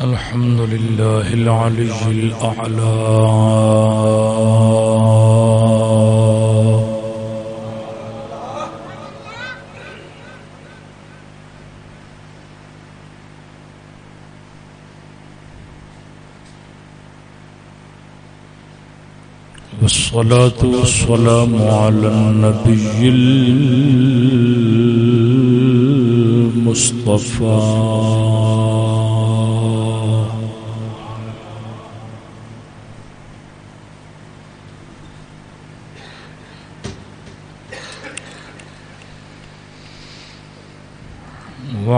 الحمد لله العلي الأعلى. والصلاة والسلام على النبي المصطفى.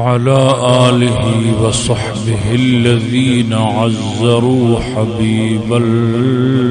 وعلى آله وصحبه الذين عزروا حبيب المجتبى.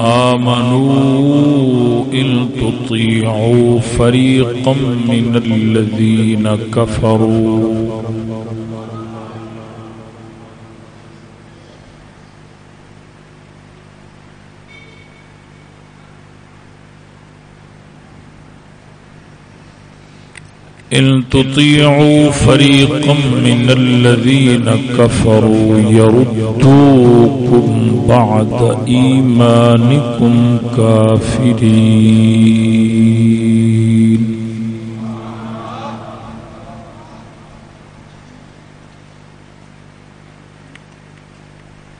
آمنوا إن تطيعوا فريقا من الذين كفروا. إن تطيعوا فريقا من الذين كفروا يردوكم بعد إيمانكم كافرين.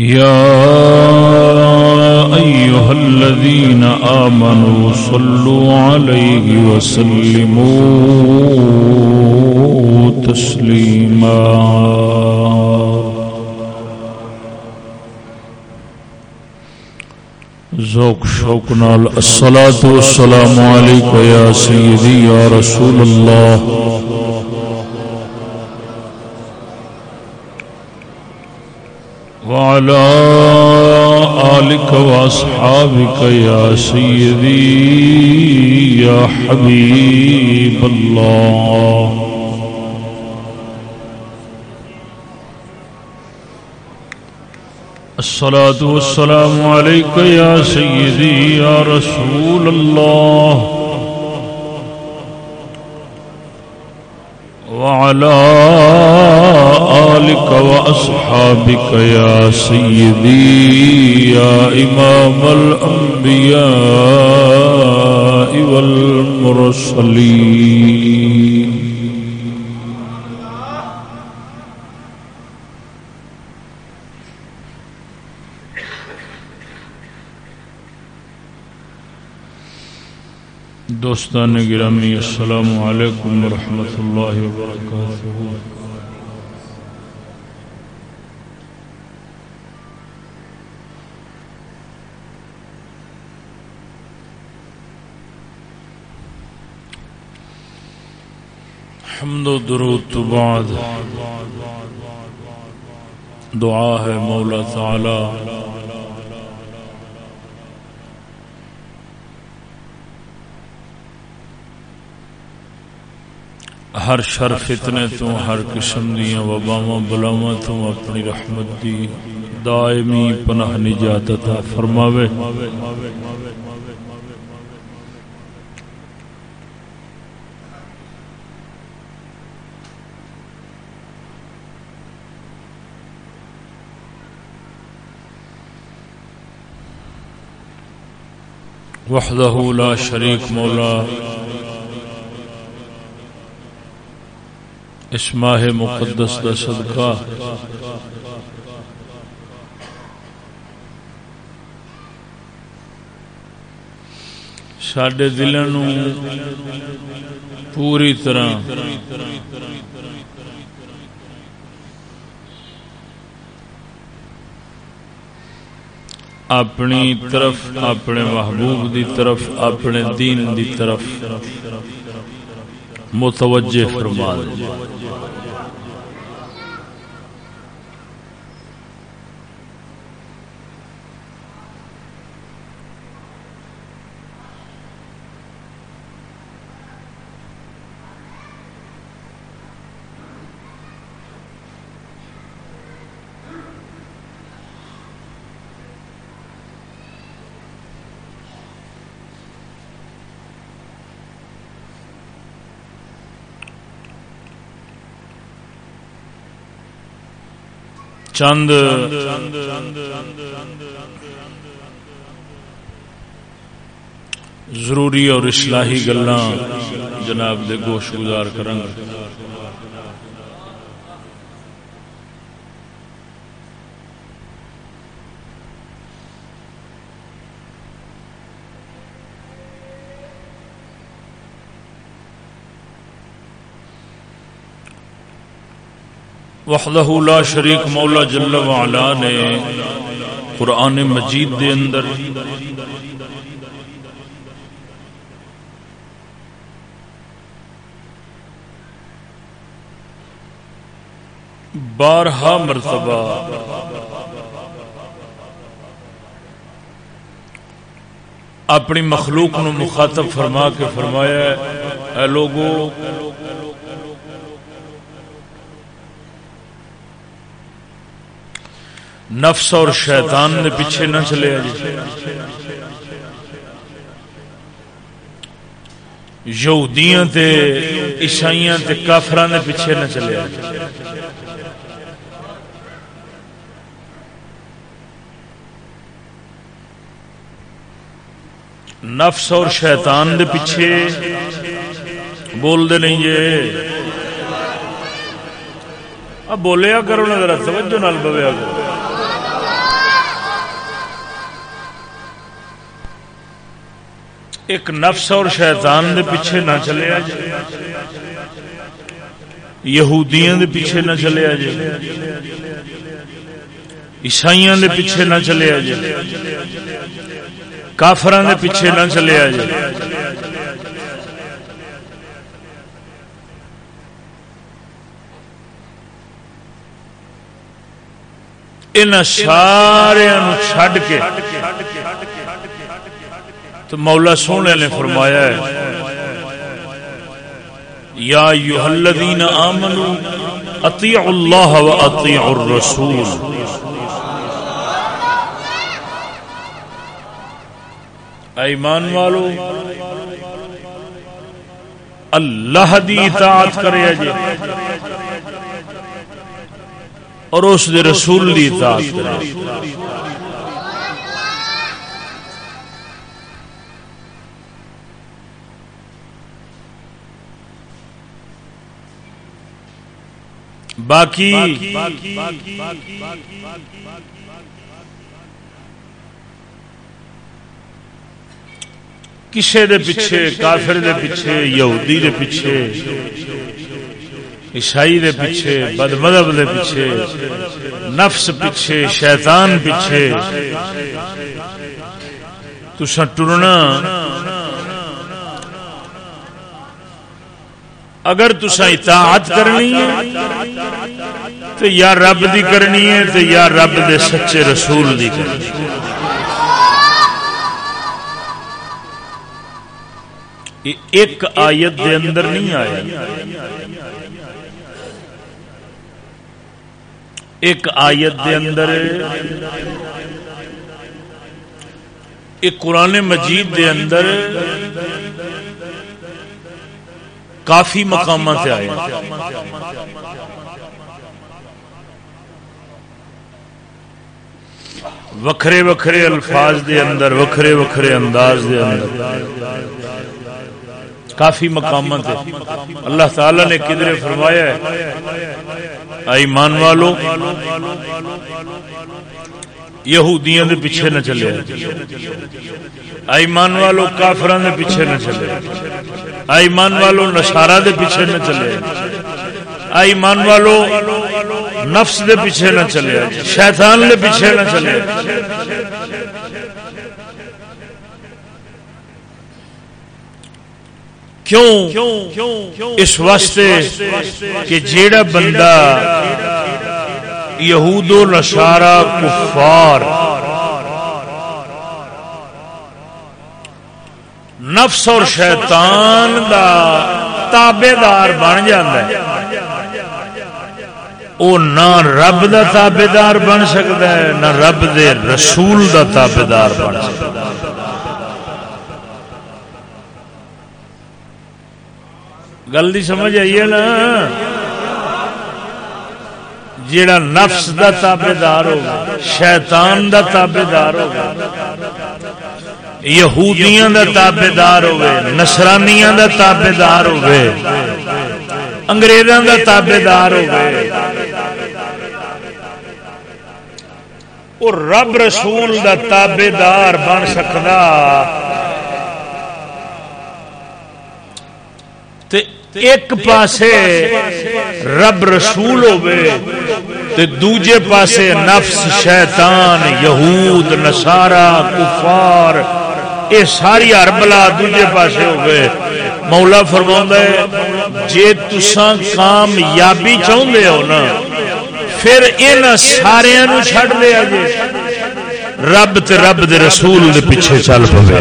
يا أيها الذين آمنوا صلوا عليه وسلموا تسليما. ذوق شوق نال الصلاة والسلام عليك يا سيدي يا رسول الله. وعلى آلك وأصحابك يا سيدي، يا حبيب الله. الصلاة والسلام عليك يا سيدي، يا رسول الله. وعلى آلك وأصحابك يا سيدي يا إمام الأنبياء والمرسلين دوستان گرامی، السلام علیکم ورحمۃ اللہ وبرکاتہ۔ حمد و درود تو بعد۔ دعا ہے مولا تعالی۔ ہر شر فتنے تو، ہر قسم دیا وباوا بلاوا تو اپنی رحمت دی دائمی پناہ نجات عطا فرماوے۔ وحدہ لا شریک مولا. اس ماہ مقدس دا صدقہ. سڈے دلوں پوری طرح اپنی طرف اپنے محبوب دی طرف اپنے دین دی طرف۔ متوجہ فرما چند۔ ضروری اور اصلاحی گلا جناب دے گوش گزار کریں وحدہ لا شریک مولا جل وعلا نے قرآن مجید دے اندر بارہا مرتبہ اپنی مخلوق نو مخاطب فرما کے فرمایا اے لوگوں نفس اور شیطان نے پیچھے نہ چلے جی یہودیاں تے عیسائیاں تے کافران نے پیچھے نہ چلے نفس اور شیطان دے پیچھے بول دے نہیں جے۔ اب بولیا کرو نا ذرا، توجہ نال بویا کرو۔ ایک نفس اور شیطان دے پیچھے نہ چلے یہودیاں دے پیچھے نہ چلے عیسائیاں دے پیچھے نہ چلے کافران دے پیچھے نہ چلے ان سارے چھڈ کے تو مولا سونے نے فرمایا ہے، یا ایوہ الذین آمنوا اطیعوا اللہ و اطیعوا الرسول۔ ایمان والو، اللہ دی اطاعت کرے جی اور اس دے رسول دی اطاعت کرے۔ باقی۔ کسے دے پیچھے، کافر دے پیچھے، یہودی دے پیچھے، عیسائی دے پیچھے بد مذہب دے پیچھے، نفس پیچھے، شیطان پیچھے۔ تو ٹرنا۔ اگر تسا اطاعت کرنی ہے تو یا رب دی کرنی ہے تو یا رب دے سچے رسول دی کرنی ہے۔ ایک آیت دے اندر نہیں آیا۔ ایک آیت دے اندر ایک قرآن مجید دے اندر کافی مقامات آئے۔ وکھرے وکھرے الفاظ دے اندر، وکھرے وکھرے انداز دے اندر۔ کافی مقامات اللہ تعالی نے کدھر فرمایا ہے۔ ایمان والو، یہودیاں دے پیچھے نہ چلے۔ ایمان والو کافران دے پیچھے نہ چلے۔ ایمان والو نشارہ دے پیچھے نہ چلے۔ ایمان والو نفس دے پیچھے نہ چلے۔ شیطان دے پیچھے نہ چلے۔ کیوں؟ اس واسطے کہ جیڑا بندہ یہود و نشارہ کفار نفس اور شیطان دا تابے دار بن جاتا ہے۔ وہ نہ رب دا تابے دار بن سکتا ہے، نہ رب دے رسول دا تابے دار بن سکتا ہے۔ گل دی سمجھ آئیے نا؟ جیڑا نفس دا تابے دار ہوگا، شیطان دا تابے دار ہوگا، یہودیاں دا تابے دار ہوئے نصرانیاں دا تابے دار ہوئے انگریزاں دا تابے دار ہوئے اور رب رسول دا تابے دار بن سکتا ایک پاسے رب رسول ہوئے تے دوجے پاسے نفس شیطان، یہود نصارا کفار، اے ساری اربلا دوجے پاسے ہوئے مولا فرما ہے، جے تساں کامیابی چاہتے ہو نا پھر ان سارے چھڑ لیا جی۔ رب تے رب دے رسول دے پیچھے چل پے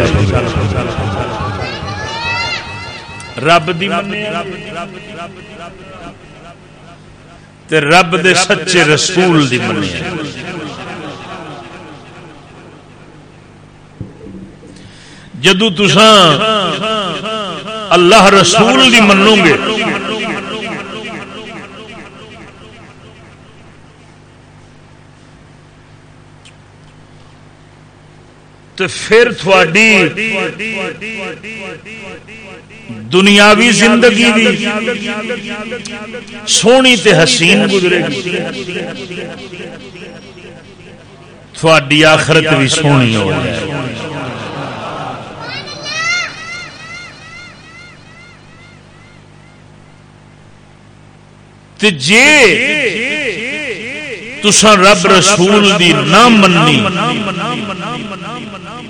رب دی تے رب دے سچے رسول دی منی۔ جدو تسان اللہ رسول دی منو گے تو پھر تھوڑی دنیاوی زندگی دی سونی تے حسین گزرے گی۔ تھوڑی آخرت بھی سونی ہو جائے۔ جے تسا رب رسول دی نہ مننی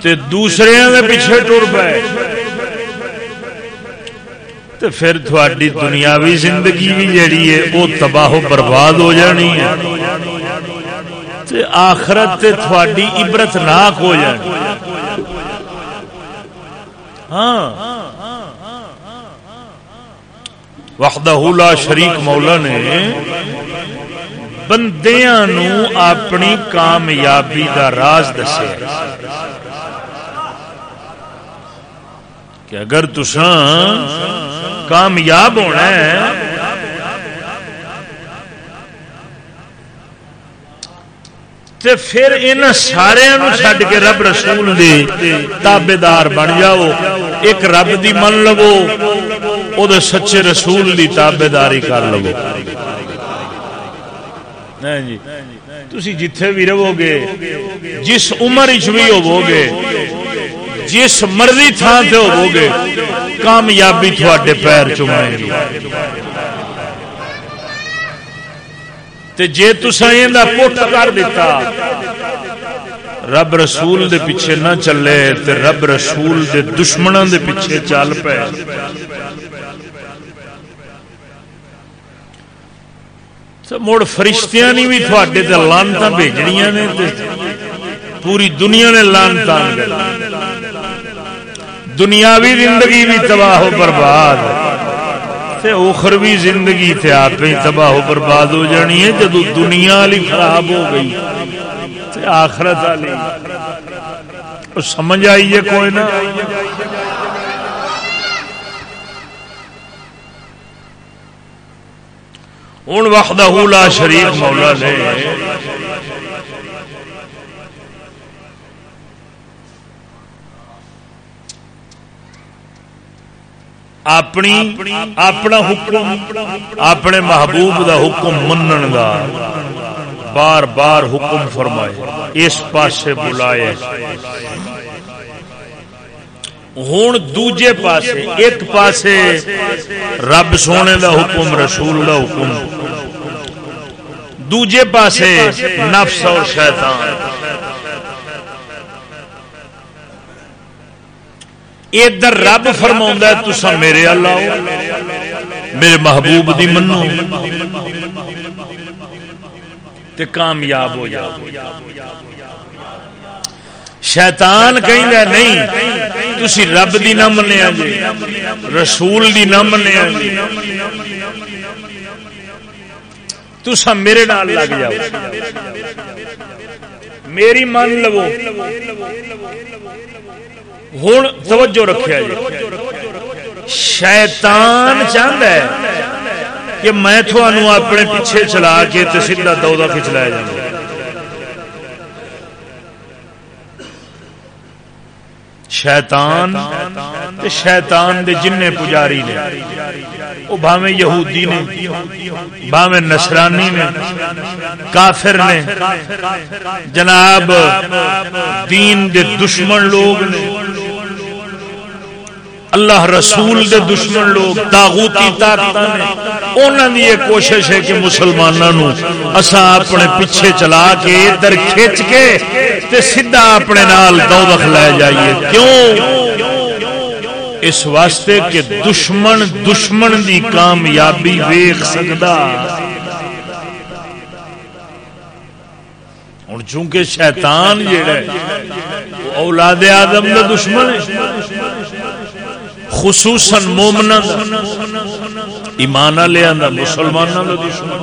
تے دوسرے دے پیچھے ٹر پائے تو پھر تھوڑی دنیاوی زندگی بھی جیڑی ہے وہ تباہ و برباد ہو جانی ہے۔ تے آخرت تے تھوڑی عبرت ناک ہو جانی۔ ہاں۔ وحدہ لا شریک مولا نے بندیاں نو اپنی کامیابی دا راز دسے کہ اگر تسان کامیاب ہونا ہے، تے پھر ان سارے چھڈ کے رب رسول دے تابے دار بن جاؤ، ایک رب دی من لو، او سچے رسول دی تابے داری کر لو۔ ہاں جی تھی جتھے بھی رہو گے، جس عمر بھی ہوو گے جس مرضی تھان سے ہوو گے کامیابی تھوڑے پیر چومے گی جی تسا پٹ کر دیتا، رب رسول دے پیچھے نہ چلے، تے رب رسول دے دشمنوں دے پیچھے چل پے۔ مڑ فرشتیاں نہیں بھی تھوڑے تے لانتا بھیجنیاں نے پوری دنیا نے لانتا دنیاوی زندگی بھی تباہ و برباد تے اخروی زندگی تے آپ ہی تباہ و برباد ہو جانی ہے، جدو دنیا والی خراب ہو گئی، تے آخرت والی۔ سمجھ آئیے کوئی نہ ہوں وقت لا شریف مولا نے اپنی اپنا حکم اپنے محبوب دا حکم منن دا بار بار حکم فرمائے اس پاسے بلائے ہوں دوجے پاسے ایک پاسے رب سونے دا حکم رسول دا حکم دوجے پاسے نفس اور شیطان ادھر رب فرما تسا میرے اللہ میرے محبوب دی منو۔ تے کامیاب ہو جاؤ۔ شیطان کہیں نہیں، تسی رب دی نہ منیا جی رسول دی نہ منیا جی۔ تسا میرے نال لگ جاؤ۔ میری من لو۔ ہوں توجہ رکھا جی شیطان چاہتا ہے کہ میں تھوانوں اپنے پیچھے چلا کے تو سیدھا دودا کھچلایا جائے شیطان شیطان دے جن پجاری نے وہ بھاویں یہودی نے بھاویں نصرانی نے کافر نے جناب دین دے دشمن لوگ نے اللہ رسول دے دشمن لوگ، تاغوتی طاقت نے۔ انہوں کی یہ کوشش ہے کہ مسلمانوں اسا اپنے پیچھے چلا کے ادھر کھچ کے تے سیدھا اپنے نال دوزخ لے جائیے۔ کیوں؟ اس واسطے کہ دشمن دشمن دی کامیابی ویخ سکتا ہوں چونکہ شیطان جیڑا جہا اولاد آدم کا دشمن ہے۔ خصوصاً مومنا ایمان لیا مسلمانوں کا دشمن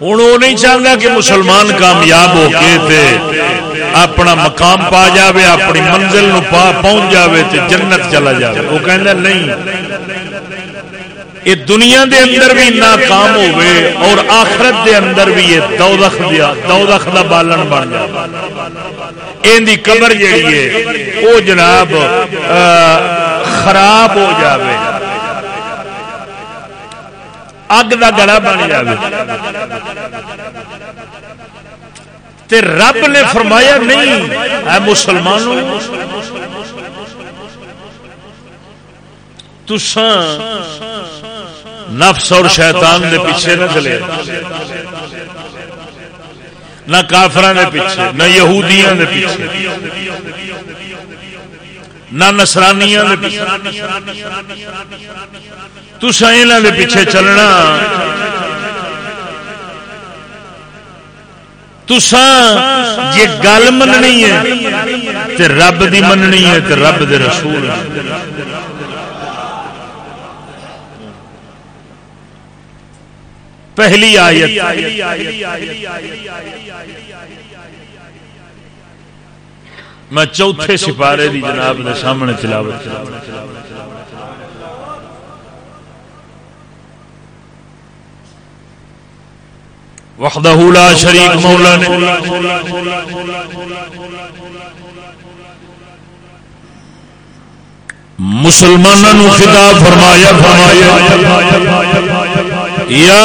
ہوں وہ نہیں چاہتا کہ مسلمان کامیاب ہو کے تے اپنا مقام پا جاوے، اپنی منزل نو پا پہنچ جاوے تے جنت چلا جاوے۔ وہ کہندا نہیں۔ یہ دنیا دے اندر بھی ناکام ہوئے اور آخرت دے اندر بھی یہ دوزخ دیا دوزخ دا بالن بن جائے این دی قبر جیڑی ہے او جناب خراب ہو جاوے۔ اگ دا گلا بن جاوے۔ تے رب نے فرمایا نہیں، اے مسلمانوں تسان نفس اور شیطان دے پیچھے نہ چلے۔ نہ کافران دے پیچھے، نہ یہودیاں دے پیچھے۔ نہ نسرانیاں دے تسا یہاں دے پیچھے چلنا۔ تسا جی گل مننی ہے تے رب دی مننی ہے تے رب دے رسول پہلی آیت۔ میں چوتھے سپارے دی جناب نے سامنے تلاوت وحدہ لا شریک مولا نے مسلمانوں خطاب فرمایا فرمایا يا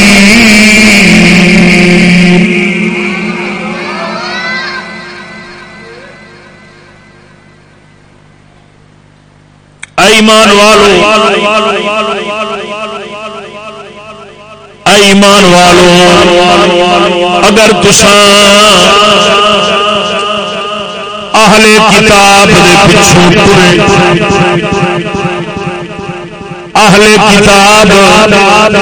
ایمان والو. ایمان والو، اگر تسان اہل کتاب دے پچھوں ترے، اہل کتاب،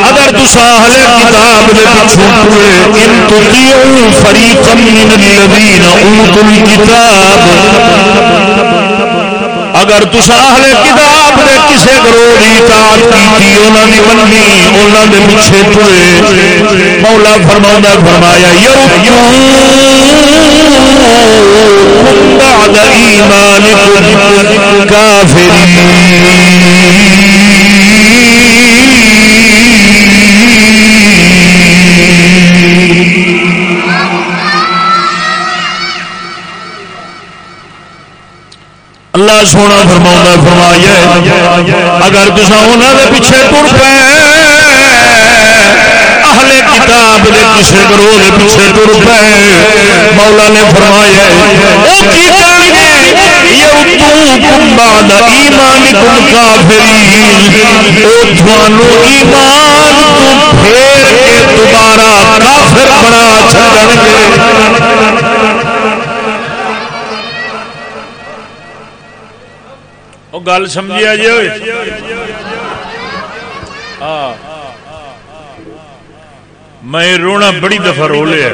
اگر تسا اہل کتاب دے پچھوں ترے، ان تطیعوا فریقا من الذین اوتوا الکتاب؟ اگر تسا اہل کتاب نے کسے گروہ کی اطاعت کی انہوں نے منی انہوں نے پیچھے ترے مولا فرما فرمایا بعد ایمانکم کافرین۔ اللہ سونا فرما فرمایا اگر تصا پیچھے تر پے، اہل کتاب دے کسے گروہ دے پیچھے تر پے، مولا نے فرمایا او کی کرنگے یردوکم بعد ایمانکم کافرین، او ایمان پھیر کے دوبارہ کافر بنا چھڑنگے گل سمجھا جی میں رونا بڑی دفعہ رو لیا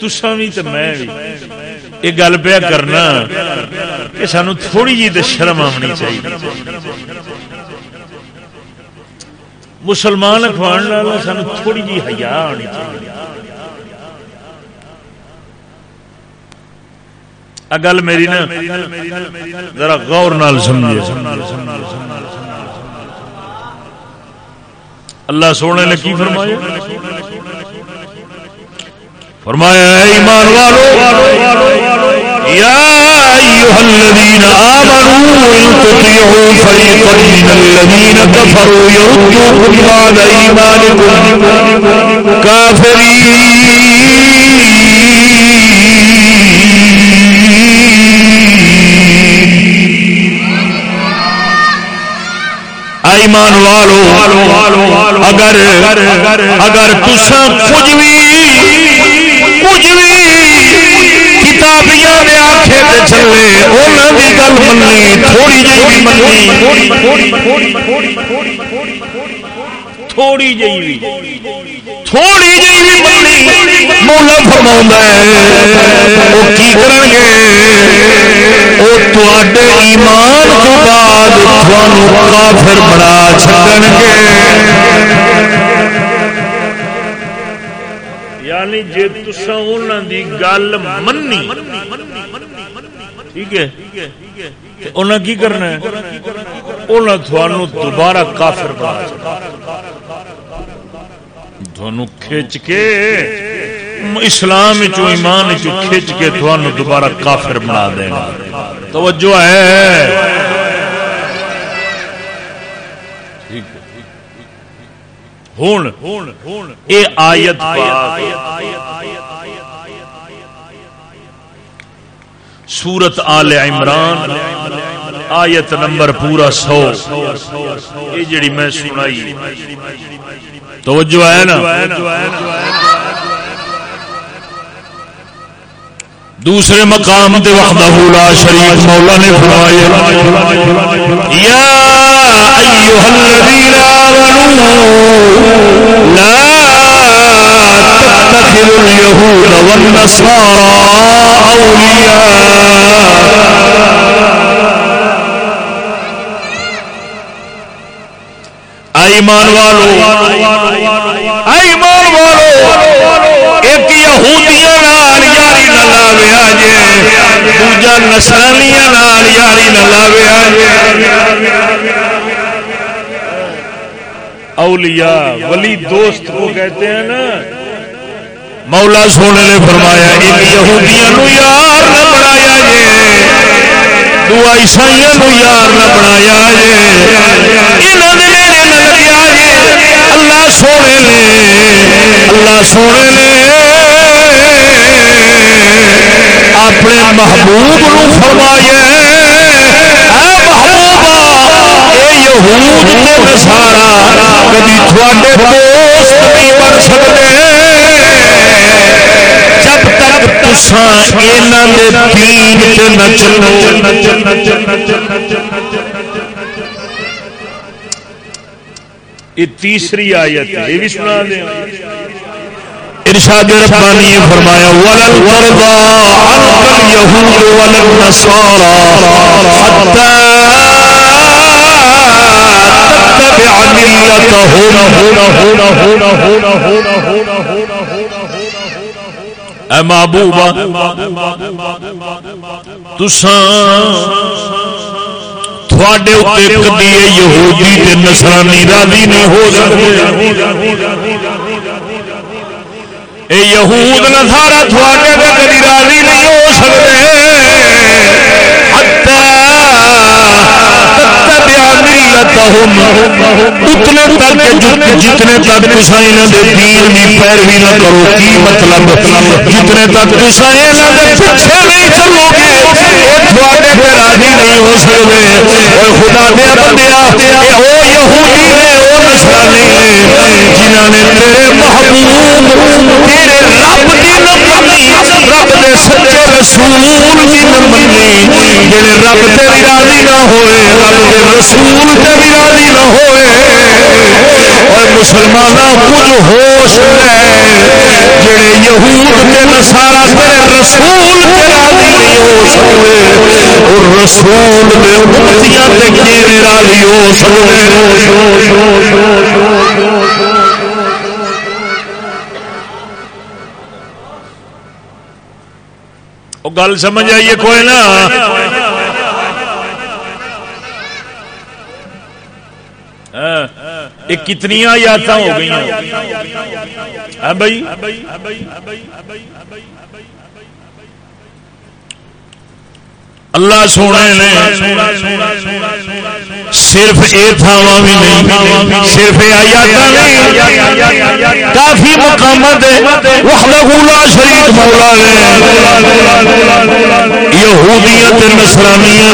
تسا بھی تو میں بھی یہ گل پیا کرنا کہ سانو تھوڑی جی تو شرم آنی چاہیے مسلمان اخوان سانو تھوڑی جی حیا آنی چاہیے گل میری نا، ذرا غور نال سمجھے اللہ سونے نے کی فرمایا؟ فرمایا ایمان والو، یا ایها الذين آمنوا، ان تطيعوا فريقا من الذين كفروا يردوكم بعد ايمانكم كافرين ایمان والو، اگر اگر تسا کچھ بھی کچھ بھی کتابیاں نے آخے تے چلے، انہاں دی گل مننی تھوڑی جی بھی مننی تھوڑی جی بھی تھوڑی جی بھی مننی مولا فرماوندا ہے کی گے ایمان تو بعد کافر بنا چھڈن گے یعنی جے تساں دی گل مننی ٹھیک ہے کی کرنا ہے دوبارہ کافر بنا کھچ کے اسلام چو ایمان چو کھچ کے تھانو دوبارہ کافر بنا دینا۔ توجہ ہے۔ ہوں اے آیت سورت آل عمران، آیت نمبر پورا سو۔ یہ جڑی میں سنائی۔ توجہ ہے نا؟ دوسرے مقام دے وحدہ لا شریک مولا نے فرمایا، یا ایھا الذین آمنوا، لا تتخذوا اليهود والنصارى اولیاء. ایمان والو ایمان والو، ایک یہودیاں لاوے اجے دوجا نصرانیاں نال، یاری نہ لاوے اجے اولیاء، ولی دوست کو کہتے ہیں نا، مولا سونے نے فرمایا، ان یہودیاں نو یار نہ بنایا جے۔ دو عیسائیاں نو یار نہ بنایا جے۔ انہاں دے نیڑے نہ لگیا جے۔ اللہ سونے نے، اللہ سونے نے اپنے محبوب نو فرمایا اے محبوبا اے یہود تے نصارا کبھی تھوڑے دوست نہیں بن سکتے۔ جب تک تساں انہاں دے دین تے نہ چلو۔ یہ تیسری آیت یہ بھی سنا دیں۔ ارشاد ربانی فرمایا ولل ترضى عنك اليهود ولا النصارى حتى تتبع ملتهم. اے محبوبا تساں تھوڑے اتنے کدی یہودی تے نصرانی راضی نہیں ہو سکتے۔ اے یہود نسارا تھوڑے تے کدی راضی نہیں ہو سکتے۔ اتنے تک جتنے تک تسائیں دے، دین دی پیروی نہ کرو، کی مطلب؟ جتنے تک تسائیں دے پیچھے نہیں چلو گے تھوڑے تے راضی نہیں ہو سکتے۔ اے خدا دے بندیا اے او یہودی نے، او نصرانی نے جنہاں نے تیرے محبوب، تیرے رب دی نہ رب دے سچے رسول دی نہ جڑے رب تیری راضی نہ ہوئے، رب دے رسول تیری راضی نہ ہوئے اور مسلمان کچھ ہوش لے۔ جڑے یہود تے نصارا تیرے رسول تے راضی نہیں ہو سکتے اور رسول دے امتیاں تے کیویں راضی ہو سکتے گل سمجھ آئیے کوئی نا؟ یہ کتنی یادیں ہو گئی ہیں بھائی۔ اللہ سونے نے صرف اے تھاوا بھی نہیں، صرف کافی مقامات لا شریک مولا یہودیت نسرانیاں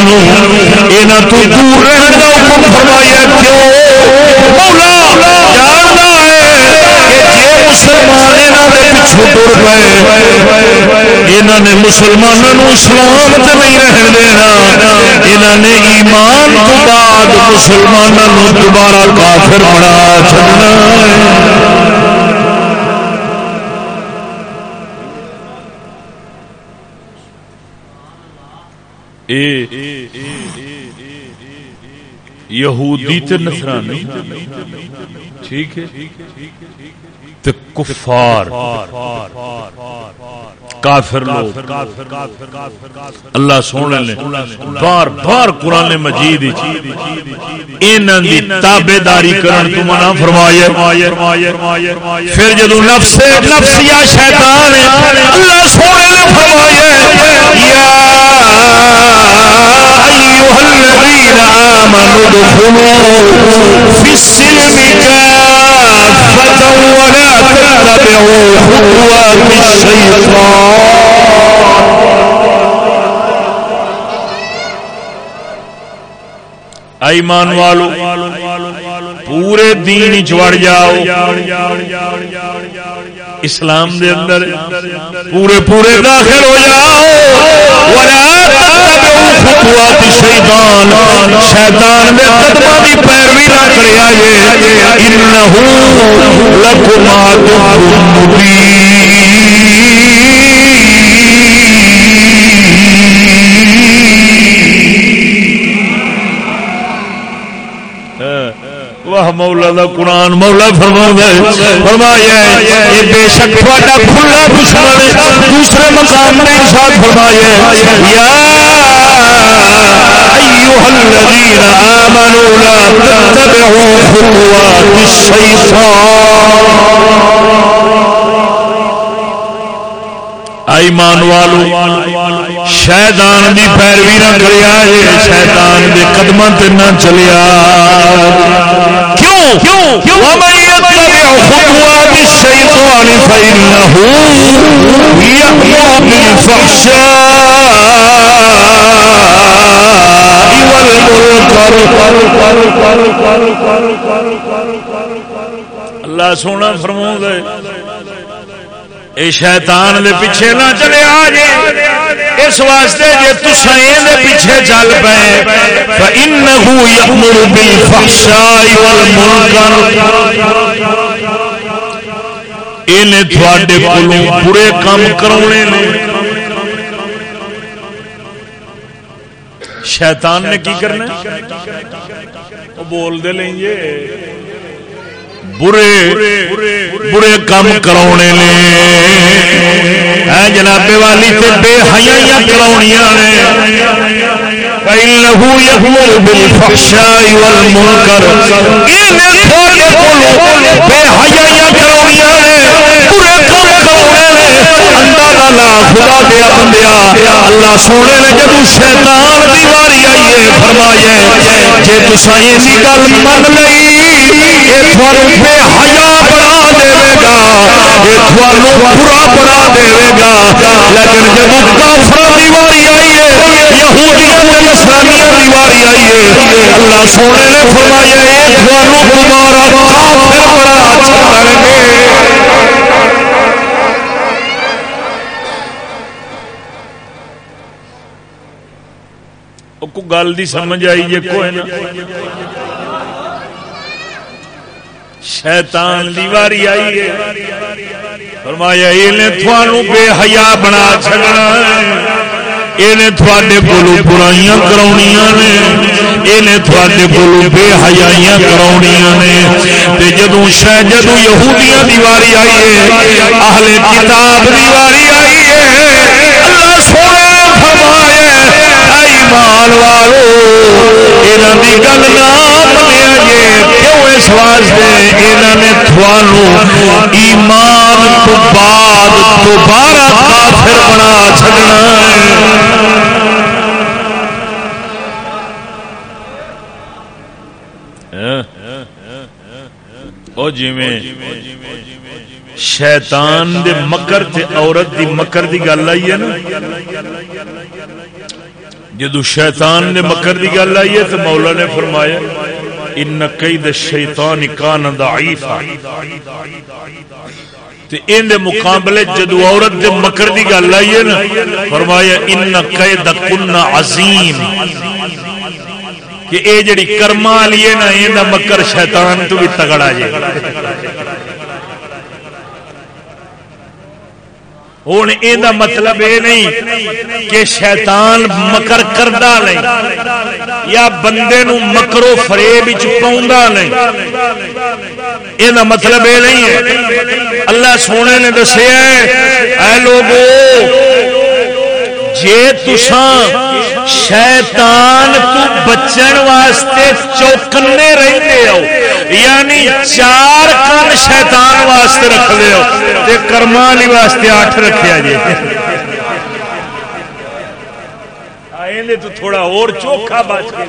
یہاں تو دور رہنے کا حکم فرمایا کیوں مولا جاننا مسلمان ٹر نے مسلمانوں اسلام چ نہیں رہن دینا یہاں نے ایمان تو بعد مسلمانوں دوبارہ کافر بنا چڑنا یہودی تے نصرانی۔ ٹھیک ہے۔ کفار۔ کافر لوگ۔ اللہ سونے نے بار بار قرآن مجید دی تابے داری کرن تو منع فرمایا پھر جدو نفس نفس یا شیطان اللہ سونے نے فرمایا یا ایوہ الذین آمنوا دخلوا فی السلم کافتا ولا تتبعوا خطوات الشیطان ایمان والو، پورے دین چڑ جاؤ. اسلام دے اندر پورے پورے داخل ہو جاؤ۔ خطوات شیطان شیطان دے قدموں دی پیروی نہ کریا جے انہو مبین۔ واہ مولا دا قرآن مولا فرما فرمایا یہ بے شک تھوڑا کھلا دشمن دوسرے مقام میں ارشاد فرمایا یا ایها الذین آمنوا لا تتبعوا خطوات الشیطان ایمان والو، شیطان دی پیروی نہ کریا ہے شیطان دے قدماں تے نہ چلیا۔ کیوں کیوں؟ ومن يتبع خطوات الشيطان فإنه يأمر بالفحشاء والمنكر۔ اللہ سونا فرماؤں دے اے شیطان دے پیچھے نہ چلے آ جے۔ اس واسطے جے تسیں دے پیچھے چل پے فانه یامر بالفحشاء والمنکر اے تھوڑے کولوں برے کام کرونے نے۔ شیطان نے کی کرنا وہ بول دے لیں گے۔ برے برے کام کرونے نے جناب والی تے بے حیاں کراؤنیاں نے فإنه يأمر بالفحشاء والمنكر ان تھوڑے کولو بے حیاں کراونیاں نے برے کام کراونے نے اندازہ لا خدا دے بندیا اللہ سونے نے جدو شیطان دی واری آئی ہے فرمایا جے تساں ایسی گل من لئی اے تھوڑے بے حیا بنا دے گا۔ اے تھوڑے برا بنا دے گا۔ لیکن جدو کافر دی واری آئی ہے، یہودیاں تے نصرانیاں دی واری آئی ہے، اللہ سونے نے فرمایا اے تھوڑے تمہارا کافر بڑا اچھا لگے کو گل دی سمجھ آئی جے کوئی نا شیطان دی واری آئی ہے۔ فرمایا یہ تھانوں بے حیا بنا چھڑنا یہ تھوڑے کولو برائیاں کراؤنیاں نے۔ یہ تھوڑے کولو بے حیائیاں کراؤنیاں نے۔ تے جدوں شہ جدوں یہودیاں دی واری آئی ہے، اہل کتاب دی واری آئی ہے۔ اللہ سونے فرمایا ایمان والو، انہاں دی گل نہ منیا جے کیوں اس واسطے نے ایمان تو بعد دوبارہ کافر بنا او جویں شیطان دے مکر تے عورت دی مکر دی گل آئی ہے نا؟ جدو شیطان نے مکر دی گل آئی ہے تو مولا نے فرمایا ان قید شیطان کان ضعیفا تے ان دے مقابلے جدو عورت دے مکر دی گل آئی ہے نا، فرمایا ان قید کن عظیم کہ اے جڑی کرما والی ہے نا این دا مکر شیطان تو بھی تگڑا جے۔ ہوں یہ مطلب یہ نہیں کہ شیطان مکر کردا نہیں یا بندے نو مکرو فریب نہیں یہ مطلب یہ نہیں ہے اللہ سونے نے دسیا اے لوگو جے تساں شیطان تو بچن واسطے چوکنے رہتے ہو یعنی چار کن شیطان واسطے رکھ لے ہو تے کرمالی واسطے آٹھ رکھیا جی آئیں تو تھوڑا اور چوکھا بچ کے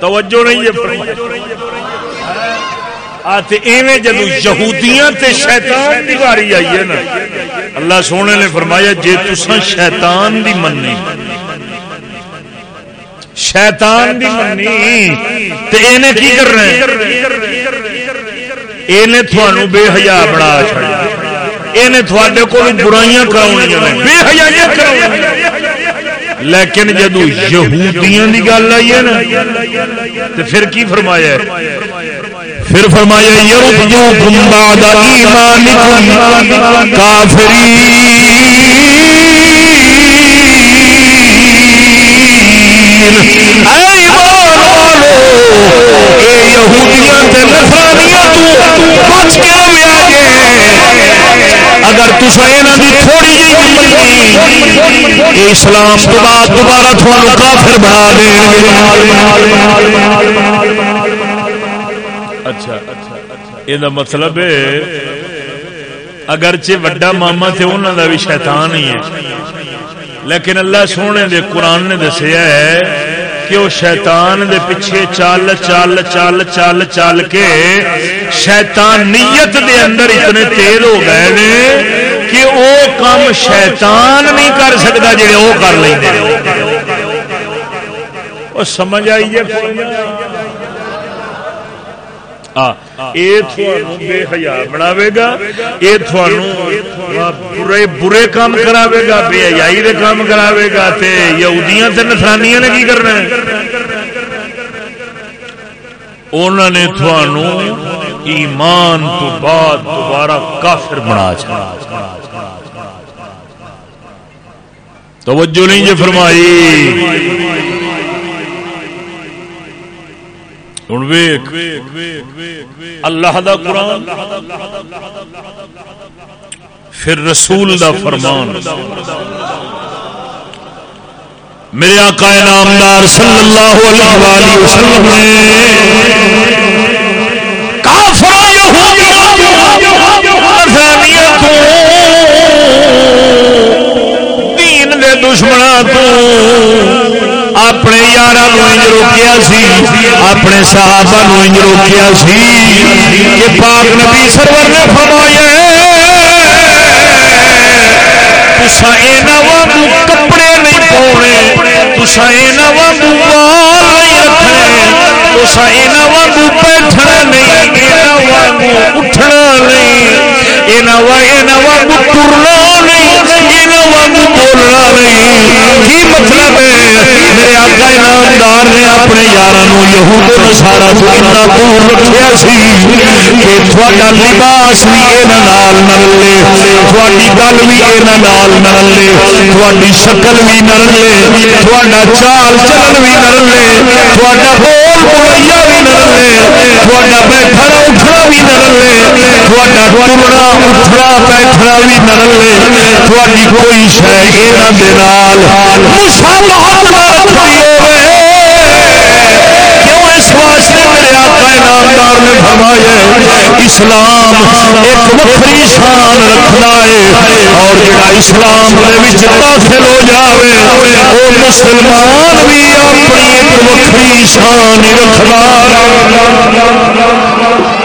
توجہ نہیں ہے آتے ایویں جدو یہودیاں تے شیطان دی واری آئی ہے نا؟ اللہ سونے نے فرمایا جے تساں شیطان دی مننی شیطان دی مننی تے اینے کی کر رہے ہیں اینے تھانو بے حیا بنا چھڑیا اینے تھوڑے کول برائیاں کراونیاں نے۔ بے حیاں کراونیاں لیکن جدو یہودیاں دی گل آئی ہے نا تے پھر کی فرمایا ہے؟ پھر فرمایا یردوکم بعد ایمانکم کافرین۔ اے ایمان والو، اے یہودیاں تے نصرانیاں تو بچ کے اگر تسا تھوڑی جی اسلام تو بعد دوبارہ تھانوں کافر بنا دے اچھا یہ مطلب اگرچہ وڈا ماما تے انہوں دا بھی شیطان ہی ہے، لیکن اللہ سونے دے قرآن نے دسیا ہے کہ وہ شیطان دے پیچھے چل چل چل چل چل کے شیطان نیت دے اندر اتنے تیز ہو گئے نے کہ وہ کام شیطان نہیں کر سکتا جی وہ کر لیں وہ سمجھ آئیے بے حیا بناوے گا یہ برے برے کام کراوے گا بے حیائی دے کام کراوے گا تے یہودیاں تے نصرانیاں نے کی کرنا ہے انہوں نے ایمان تو بعد دوبارہ کافر بنا چڑا توجہ نہیں جی فرمائی ہوں ویک اللہ دا قرآن پھر رسول دا فرمان میرے آقا نامدار صلی اللہ علیہ وآلہ وسلم نے کافر دین دے دشمنوں تو اپنے یار روکیا سی، اپنے صحابہ انج روکیا سی۔ کہ پاک نبی سرور نے فرمایا تسا اینا وانگو کپڑے نہیں پونے تسا اینا وانگو وال نہیں رکھنے تسا اینا وانگو بیٹھنا نہیں، اینا وانگو اٹھنا نہیں۔ اینا وانگو ترنا بولنا نہیں کی مطلب ہے میرے آقا انعامدار نے اپنے یار یہود نسارا تو اتنا دور رکھا سی کہ تھوڑا لباس بھی یہ نال نہ لے تھوڑی گل بھی یہ نال نہ لے تھوڑی شکل بھی نہ لے تھوڑا چال چلن بھی نہ لے، تھوڑا بولیا بھی نہ لے تھوڑا بیٹھنا اٹھنا بھی نہ لے تھوڑا ٹرنا اٹھنا بیٹھنا بھی نہ لے تھوڑی کوئی شہ یہ نہ مسلمان اسلام ایک وکری شان رکھنا ہے اور جڑا اسلام داخل ہو جائے وہ مسلمان بھی اپنی ایک وکری شان رکھنا۔ جو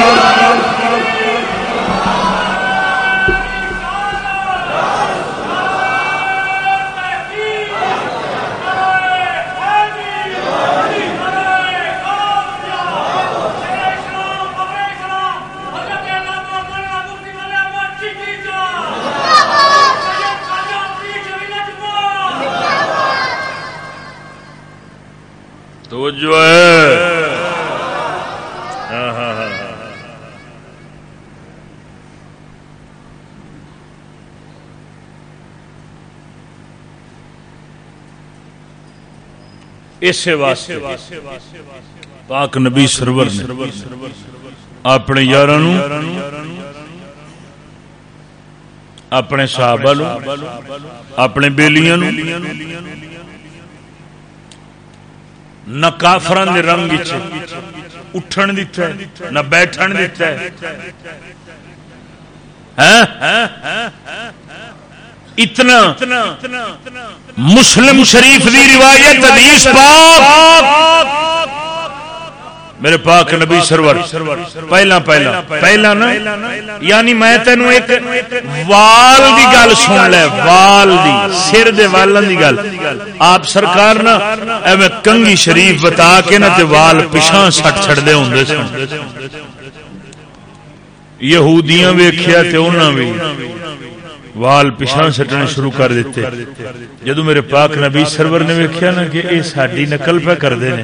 اسے واسطے۔ پاک نبی سرور نے اپنے یار اپنے صحابہ اپنے بیلیاں نہ کافران دے رنگ اٹھن دیتا ہے، نہ بیٹھن دیتا ہے۔ ہاں؟ اتنا مسلم شریف دی روایت حدیث پاک۔ میرے پاک نبی سرور پہلا پہلا پہلا نا؟ یعنی میں تینوں ایک وال دی گل سن لے وال دی سر دے والن دی گل۔ آپ سرکار نا ایویں کنگی شریف بتا کے نا تے وال پیچھے سٹ چھڑ دے ہوندے سن۔ یہودیاں ویکھیا تے انہاں وی۔ وال پیچھا سٹنے شروع کر دیتے۔ جدو میرے پاک نبی سرور نے ویکھیا نا کہ اے ساڈی نقل پہ کردے نے۔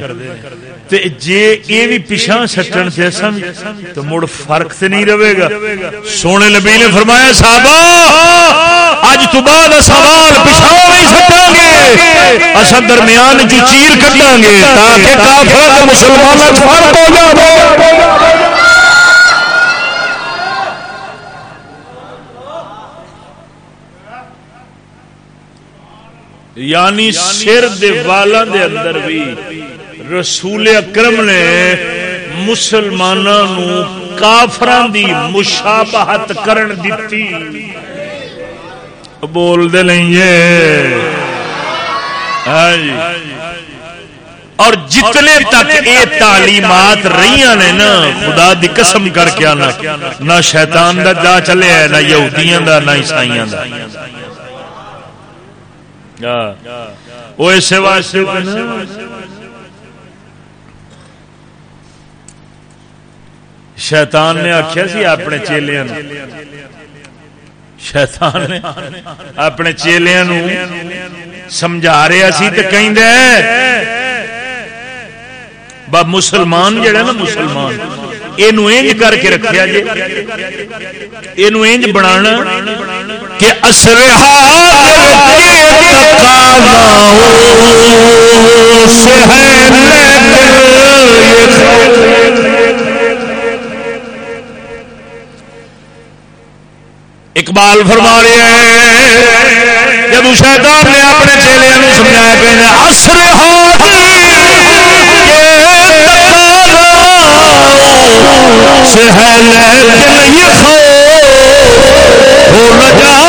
تے جے اے بھی پیچھا سٹن تے اساں تو مڑ فرق تے نہیں رہے گا۔ سونے نبی نے فرمایا، صحابہ، اج تو بعد سوال پیچھا نہیں سٹاں گے۔ اساں درمیان جو چیر کڈاں گے تاکہ کافر تے مسلماناں فرق ہو جاوے۔ یعنی سر دے والا دے اندر بھی رسول اکرم نے مسلمانوں کافران دی مشابہت کرن دیتی۔ بول دے نہیں ہاں جی۔ اور جتنے تک یہ تعلیمات رہی نے نا، خدا دی قسم کر کے آنا۔ نہ شیطان دا جا چلے ہے، نہ یہودیاں دا، نہ عیسائیاں دا۔ وہ اسے واسطے شیطان نے آخیا سی اپنے چیلیا شیطان نے اپنے چیلیا سمجھا رہا سی تو کہیں مسلمان جڑا نا مسلمان یہ کر کے رکھا جی یہ بنا کہ اقبال فرما رہے ہیں۔ جب شیطان نے اپنے چیلے سمجھایا کہ اصر سے ہے لیکن یہ خو ہو۔ نہ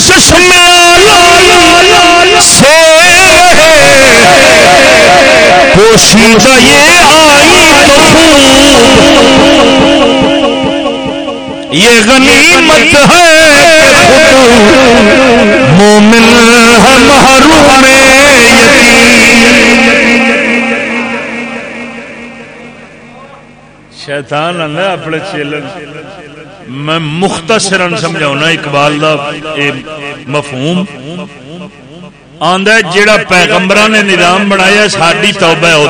چشم سے پوشیدہ یہ آئی تو یہ غنیمت ہے مومن ہے محروم شیطان آدھا اپنے چیلن میں مختصر سمجھاؤنا اقبال دا مفہوم۔ آندا جیڑا پیغمبر نے نظام بنایا ساری توبہ ہے وہ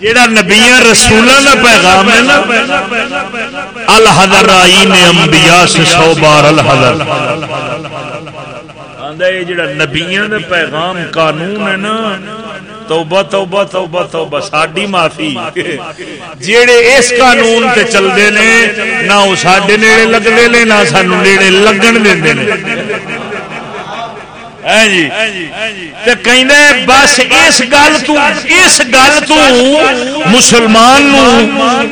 جیڑا نبیا رسولوں کا پیغام ہے نا الحدر آئی انبیاء سے سو بار الحدر جڑا نبیاں دا پیغام قانون ہے نا توبہ توبہ توبہ توبہ، ساڈی معافی۔ جیڑے اس قانون تے چلدے نے، نہ وہ ساڈے نیڑے لگدے نے، نہ سانو نیڑے لگن دیندے نے۔ ہاں جی۔ بس اس گل اس گل تو مسلمان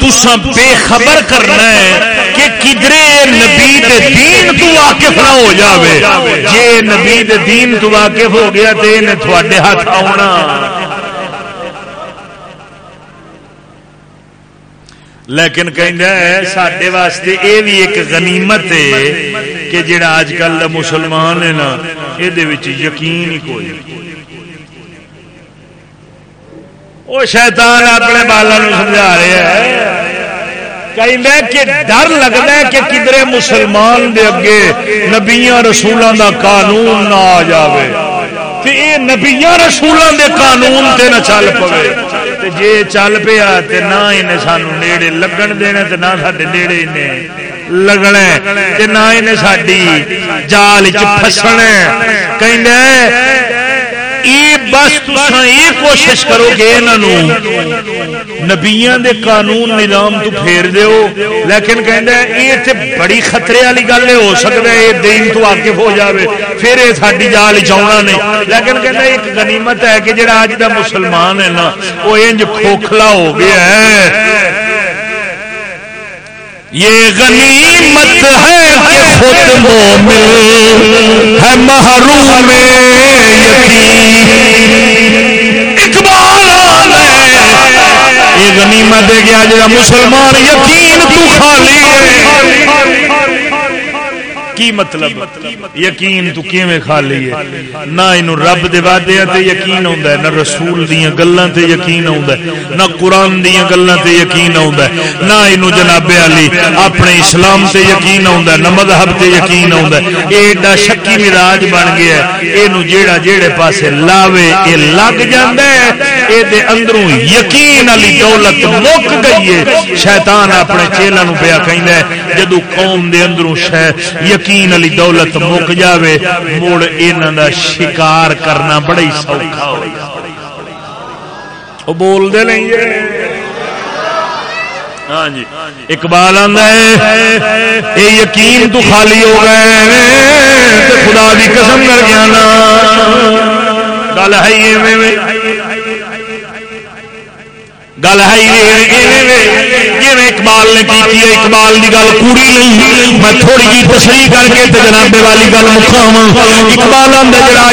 تسا بے خبر کرنا ہے کہ کدرے نبی دین تو واقف نہ ہو جاوے۔ جی نبی دین تو واقف ہو گیا تو یہ تھوڑے ہاتھ آنا لیکن سڈے واسطے یہ بھی ایک غنیمت ہے کہ جڑا اج کل مسلمان ہے نا یہ یقین ہی کوئی وہ شیطان اپنے بالوں سمجھا رہے ہیں کہ ڈر لگتا ہے کہ کدھر مسلمان دے اگے نبیا رسولوں دا قانون نہ آ جائے نبیا رسولوں دے قانون تے نہ چل تے جے چل پیا تے نہ انہیں سانو نیڑے لگن دینا نہ ساڈے نیڑے لگنا تے نہ انہیں ساڈی جال چسنا کہ بس یہ کوشش کرو گے نبیا دے قانون نظام تو پھیر دیو۔ لیکن یہ بڑی خطرے والی گل ہو سکتا ہے یہ دین تو آگے ہو جاوے، پھر یہ ساری جال چاہنا نہیں۔ لیکن کہنا ایک غنیمت ہے کہ جڑا اج کا مسلمان ہے نا، وہ انج کھوکھلا ہو گیا ہے۔ یہ غنیمت ہے کہ خود مومن ہے محروم یقین۔ اقبال یہ غنیمت ہے کہ آج مسلمان یقین تو خالی ہے۔ کی مطلب? یقین تو کیویں خالی ہے؟ نہ اینو رب دے وعدے تے یقین ہوندا ہے، نہ رسول دیاں گلاں تے یقین ہوندا ہے، نہ قران دیاں گلاں تے یقین ہوندا ہے، نہ اینو جناب علی اپنے اسلام تے یقین ہوندا ہے، نہ مذہب تے یقین ہوندا ہے۔ ایڈا شکی مراج بن گیا ہے، اینو جیڑا جیڑے پاسے لاوے، اے لگ جاندا ہے، اے دے اندروں یقین علی دولت مک گئی ہے۔ شیطان اپنے چیلاں نو پیا کہندا ہے، جدوں قوم دے اندروں شے یقین یقین علی دولت مک جاوے مڑ انہاں دا شکار کرنا بڑا ہی سوکھا ہو بول دے نہیں ہاں جی۔ اقبال آندا ہے، اے یقین تو خالی ہو گئے خدا دی قسم کر گیا نا گل ہے گل ہے اقبال نے کی اقبال کی گل پوری نہیں۔ میں تھوڑی جی تسری کر کے جناب والی گل مکھاوا اقبال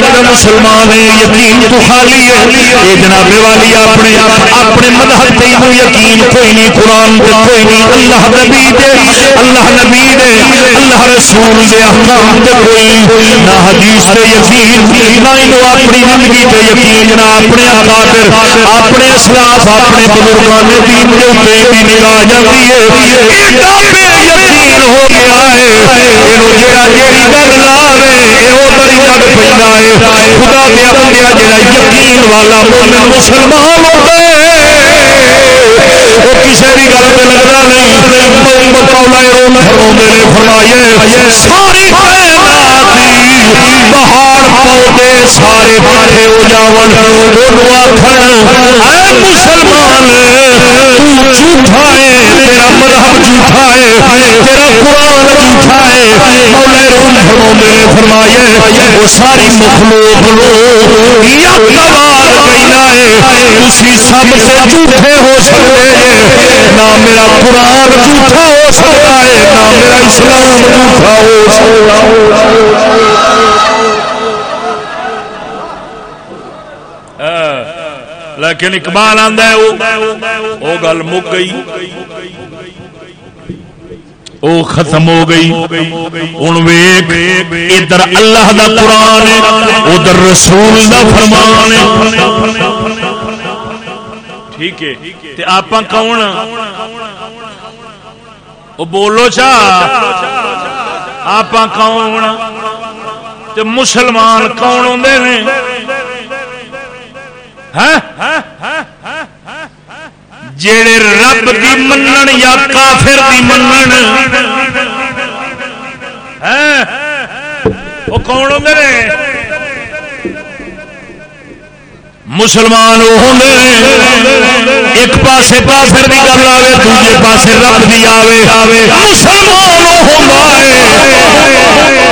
جڑا مسلمان ہے، یقین تو خالی ہے۔ یہ جناب والی، اپنے اپنے مذہب تے یقین کوئی نہیں، قرآن تے کوئی نہیں۔ اللہ نبی دے، اللہ نبی دے، اللہ رسول دے احکام تے کوئی نہ حدیث تے یقین، نہ اپنی زندگی تے یقین، نہ اپنے اکابر اپنے اسلاف، اپنے بزرگوں نے دین کے اتنے بھی نگاہ جاتی۔ یقین ہو گیا ہے جڑا جیڑی گل لاوے وہ بڑی گل پہنا ہے خدا دیا بندیا جڑا یقین والا مومن مسلمان ہوتا ہے وہ کسی بھی گل پہ لگتا نہیں مولا فرمایا ساری پہاڑ پودے سارے پاٹے ہو جاون آخر مسلمان جھوٹا ہے تیرا مذہب جھوٹا ہے تیرا قرآن جھوٹا ہے مولا روم فرمایا فرمائے، وہ ساری مخلوق لو یا کمال کہنا ہے، تسی سب سے جھوٹے ہو سکتے ہیں۔ نہ میرا قرآن جھوٹا ہو سکتا ہے، نہ میرا اسلام جھوٹا ہو سکتا ہے۔ لیکن اقبال آدھا وہ گل مک گئی۔ وہ ختم ہو گئی۔ ہوں ویگ ادھر اللہ دا قرآن ادھر رسول دا فرمان ٹھیک ہے۔ آپ کون وہ بولو چا۔ آپ کون تے مسلمان کون ہوندے آدھے ہاں؟ جڑے رب دی منن یا کافر دی منن۔ ہاں؟ وہ کون ہوندے ہوں مسلمان وہ ہوندے ہوں ایک پاسے کافر دی گل آئے دوجے پاسے رب دی آوے۔ مسلمان وہ ہوں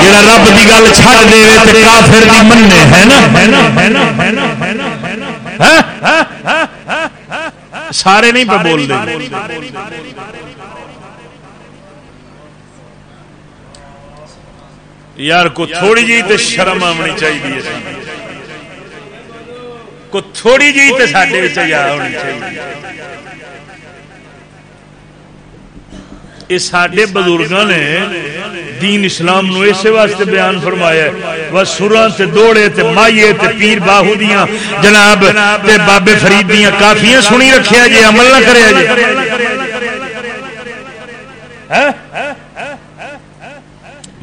جڑا رب دی گل چھڑ دے تے کافر دی مننے ہے نا سارے نہیں پہ بول دے یار کو تھوڑی جی تو شرم آنی چاہیے کو تھوڑی جی تو سڈے ہونی چاہیے یہ سڈے بزرگوں نے دین اسلام نو اسی واسطے بیان فرمایا بس سرا تے دوڑے تے مائیے تے پیر باہو دیاں، جناب تے بابے فرید دیاں کافیاں سنی رکھیا جی عمل نہ کرے جی ہاں؟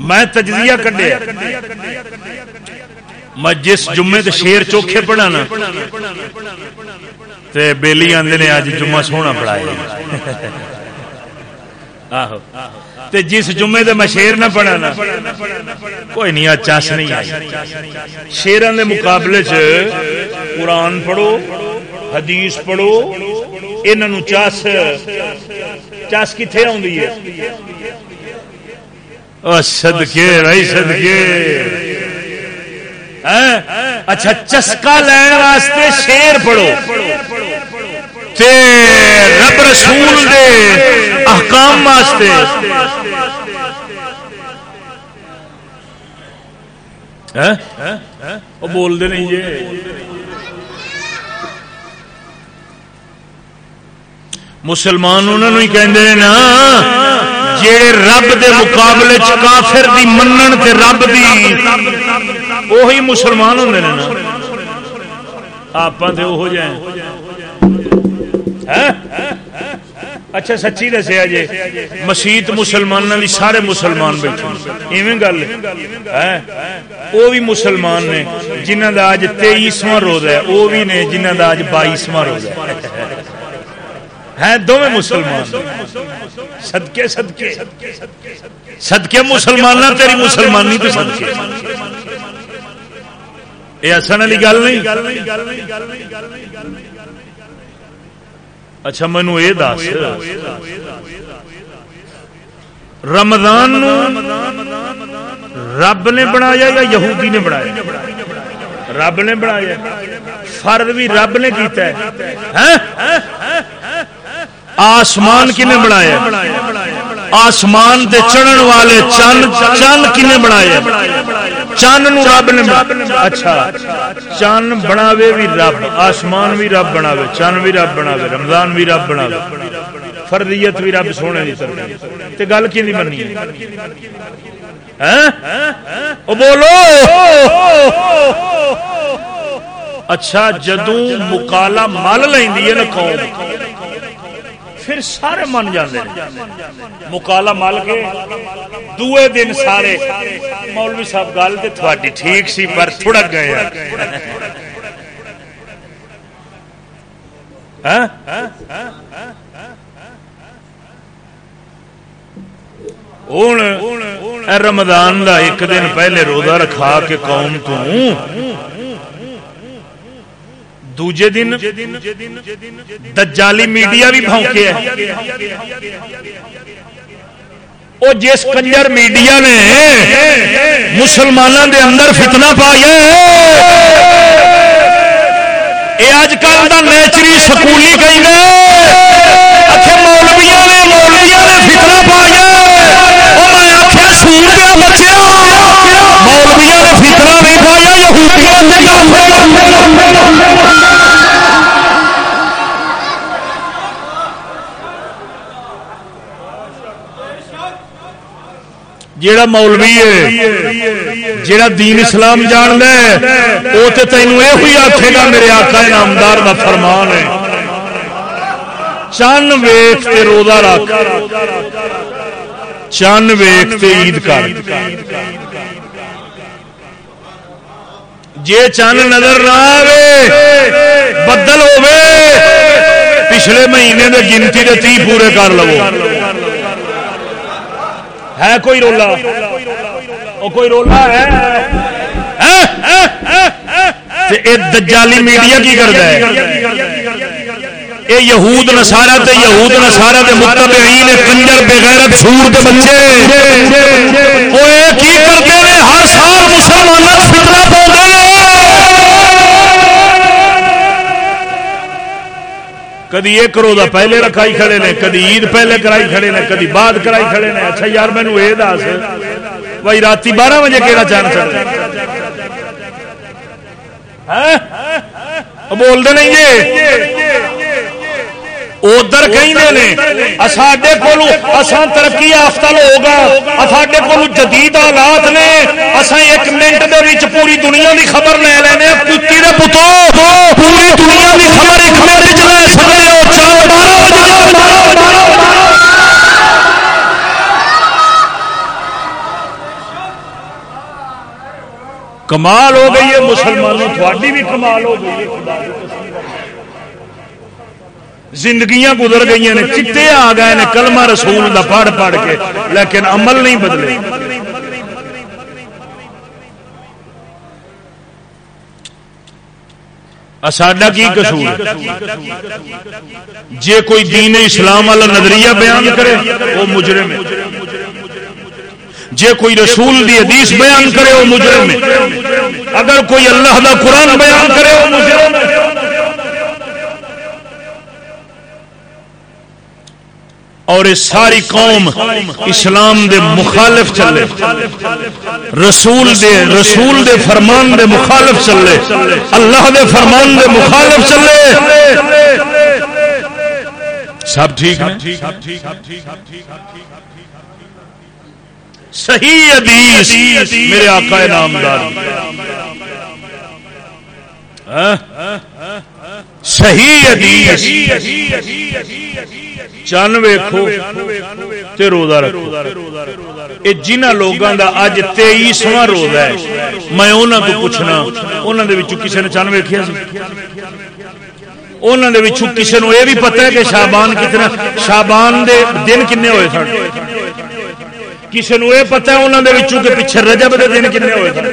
میں تجزیہ کڈیا میں جس جمعے تے شیر چوکھے پڑھا نا، تے بیلی آندے نے اج جمعہ سونا پڑھایا۔ آہو۔ تے جس جمعے دے میں شیر نہ پڑھا نا، کوئی نہیں چس نہیں آئی۔ شیران دے مقابلے چ قرآن پڑھو، حدیث پڑھو انہوں چس چس کتنے آدھی ہے؟ سدکے بھائی سدکے ہاں؟ اچھا چسکا لین واسطے شیر پڑھو۔ تے رب رسول دے احکام واسطے وہ بول دے نہیں جی مسلمان انہوں ہی کہندے نا جڑے رب دے مقابلے چ کافر دی منن تے رب دی وہی مسلمان ہوندے نا آپ تے وہ جائیں اچھا سچی دسیا جی مسیت مسلمانوں کی سارے مسلمان بیٹھے ایویں گل ہے۔ وہ بھی مسلمان نے جنہ کا اج تیئیسواں روز ہے وہ بھی نے جنہ کا اج بائیسواں روز ہے۔ ہے دونوں مسلمان۔ سدکے سدکے سدکے مسلمان تیری مسلمانی تو سدکے یہ اصل والی گل نہیں؟ اچھا مینو یہ دس۔ رمضان رب نے بنایا یا یہودی نے بنایا؟ رب نے بنایا۔ فرد بھی رب نے کیتا ہے۔ ہاں؟ آسمان نے بنایا؟ آسمان دے چڑھن والے چند چند کنے بنایا چند نو رب نے اچھا چند بناوے بھی رب، آسمان بھی رب بناوے، چند بھی رب بناوے، رمضان بھی رب بناوے، فردیت بھی رب سونے دی سر تے گل کی نہیں بننی؟ ہیں او بولو! اچھا جدو مکالا مل لینی ہے نا قوم پھر سارے من جاندے مکالا مل کے دوے دن سارے مولوی صاحب گل تے تھوڑی ٹھیک سی، پر تھوڑا گئے ہاں؟ رمضان دا ایک دن پہلے روزہ رکھا کے قوم تو۔ دوجے دن دجالی میڈیا بھی بھونکے وہ جس کنجر میڈیا نے مسلمانوں دے اندر فتنہ پایا یہ اج کل کا نیچری سکولی کہیں مولویا نے مولویا نے فتنہ پایا میں آخیا سور دیا بچیا مولویا نے فتنہ نہیں پایا یہودیاں نے جیڑا مولوی ہے، جیڑا دین اسلام جان لے وہ تو تینوں یہ ہوئی آخے گا، میرے آقا نامدار کا فرمان ہے۔ چن ویخ کے روزہ رکھ۔ چن ویخ کے عید کر۔ جے چن نظر نہ آئے بدل ہوے پچھلے مہینے دے گنتی دے تی پورے کر لو۔ ہے کوئی رولا؟ کوئی رولا ہے؟ دجالی میڈیا کی کرتا ہے؟ اے یہود نسارا تے یہود نسارا تے متبعین کنجر بغیرت سور دے بچے۔ اوے کی کرتے ہیں؟ ہر سال مسلمانوں فتنہ پاؤندے۔ کدی ایک روزہ پہلے رکھائی کھڑے نے کدی عید پہلے کرائی کھڑے نے کدی بعد کرائی کھڑے نے۔ اچھا یار مینو یہ دس۔ بھائی رات بارہ بجے کہڑا چان چڑھ بول دے نہیں جی ادھر کہیں ساڈے ترقی یافتہ لوگ ساڈے کو جدید آلات نے۔ اصا ایک منٹ دے پوری دنیا کی خبر لے لینے کتی دے پتو پوری دنیا خبر ایک منٹ لے کمال ہو گئی ہے مسلمانوں تھوڑی بھی کمال ہو گئی ہے زندگیاں گزر گئی نے، چٹے آ گئے نے کلمہ رسول دا پڑھ پڑھ کے، لیکن عمل نہیں بدلے۔ ساڈا کی قصور؟ جے کوئی دین اسلام والا نظریہ بیان کرے، وہ مجرم ہے۔ جے کوئی رسول دی حدیث بیان کرے، وہ مجرم ہے۔ اگر کوئی اللہ دا قرآن بیان کرے، وہ مجرم ہے۔ اور یہ ساری قوم اسلام دے مخالف چلے۔ رسول دے رسول دے فرمان دے مخالف چلے۔ اللہ دے فرمان دے مخالف چلے۔ سب ٹھیک صحیح حدیث میرے آقا نامدار۔ ہاں؟ صحیح حدیث۔ چن ویکھو تے روزہ رکھو۔ اے جنہ لوگاں دا اج 23واں روزہ ہے، میں انہاں تو پوچھنا، انہاں دے وچوں کسے نے چن ویکھیا سی؟ انہاں دے وچوں کسے نو اے بھی پتہ ہے کہ شعبان کتنا شعبان دے دن کنے ہوئے سن؟ کسے نو اے پتہ ہے انہاں دے وچوں کہ پیچھے رجب دے دن کنے ہوئے سن؟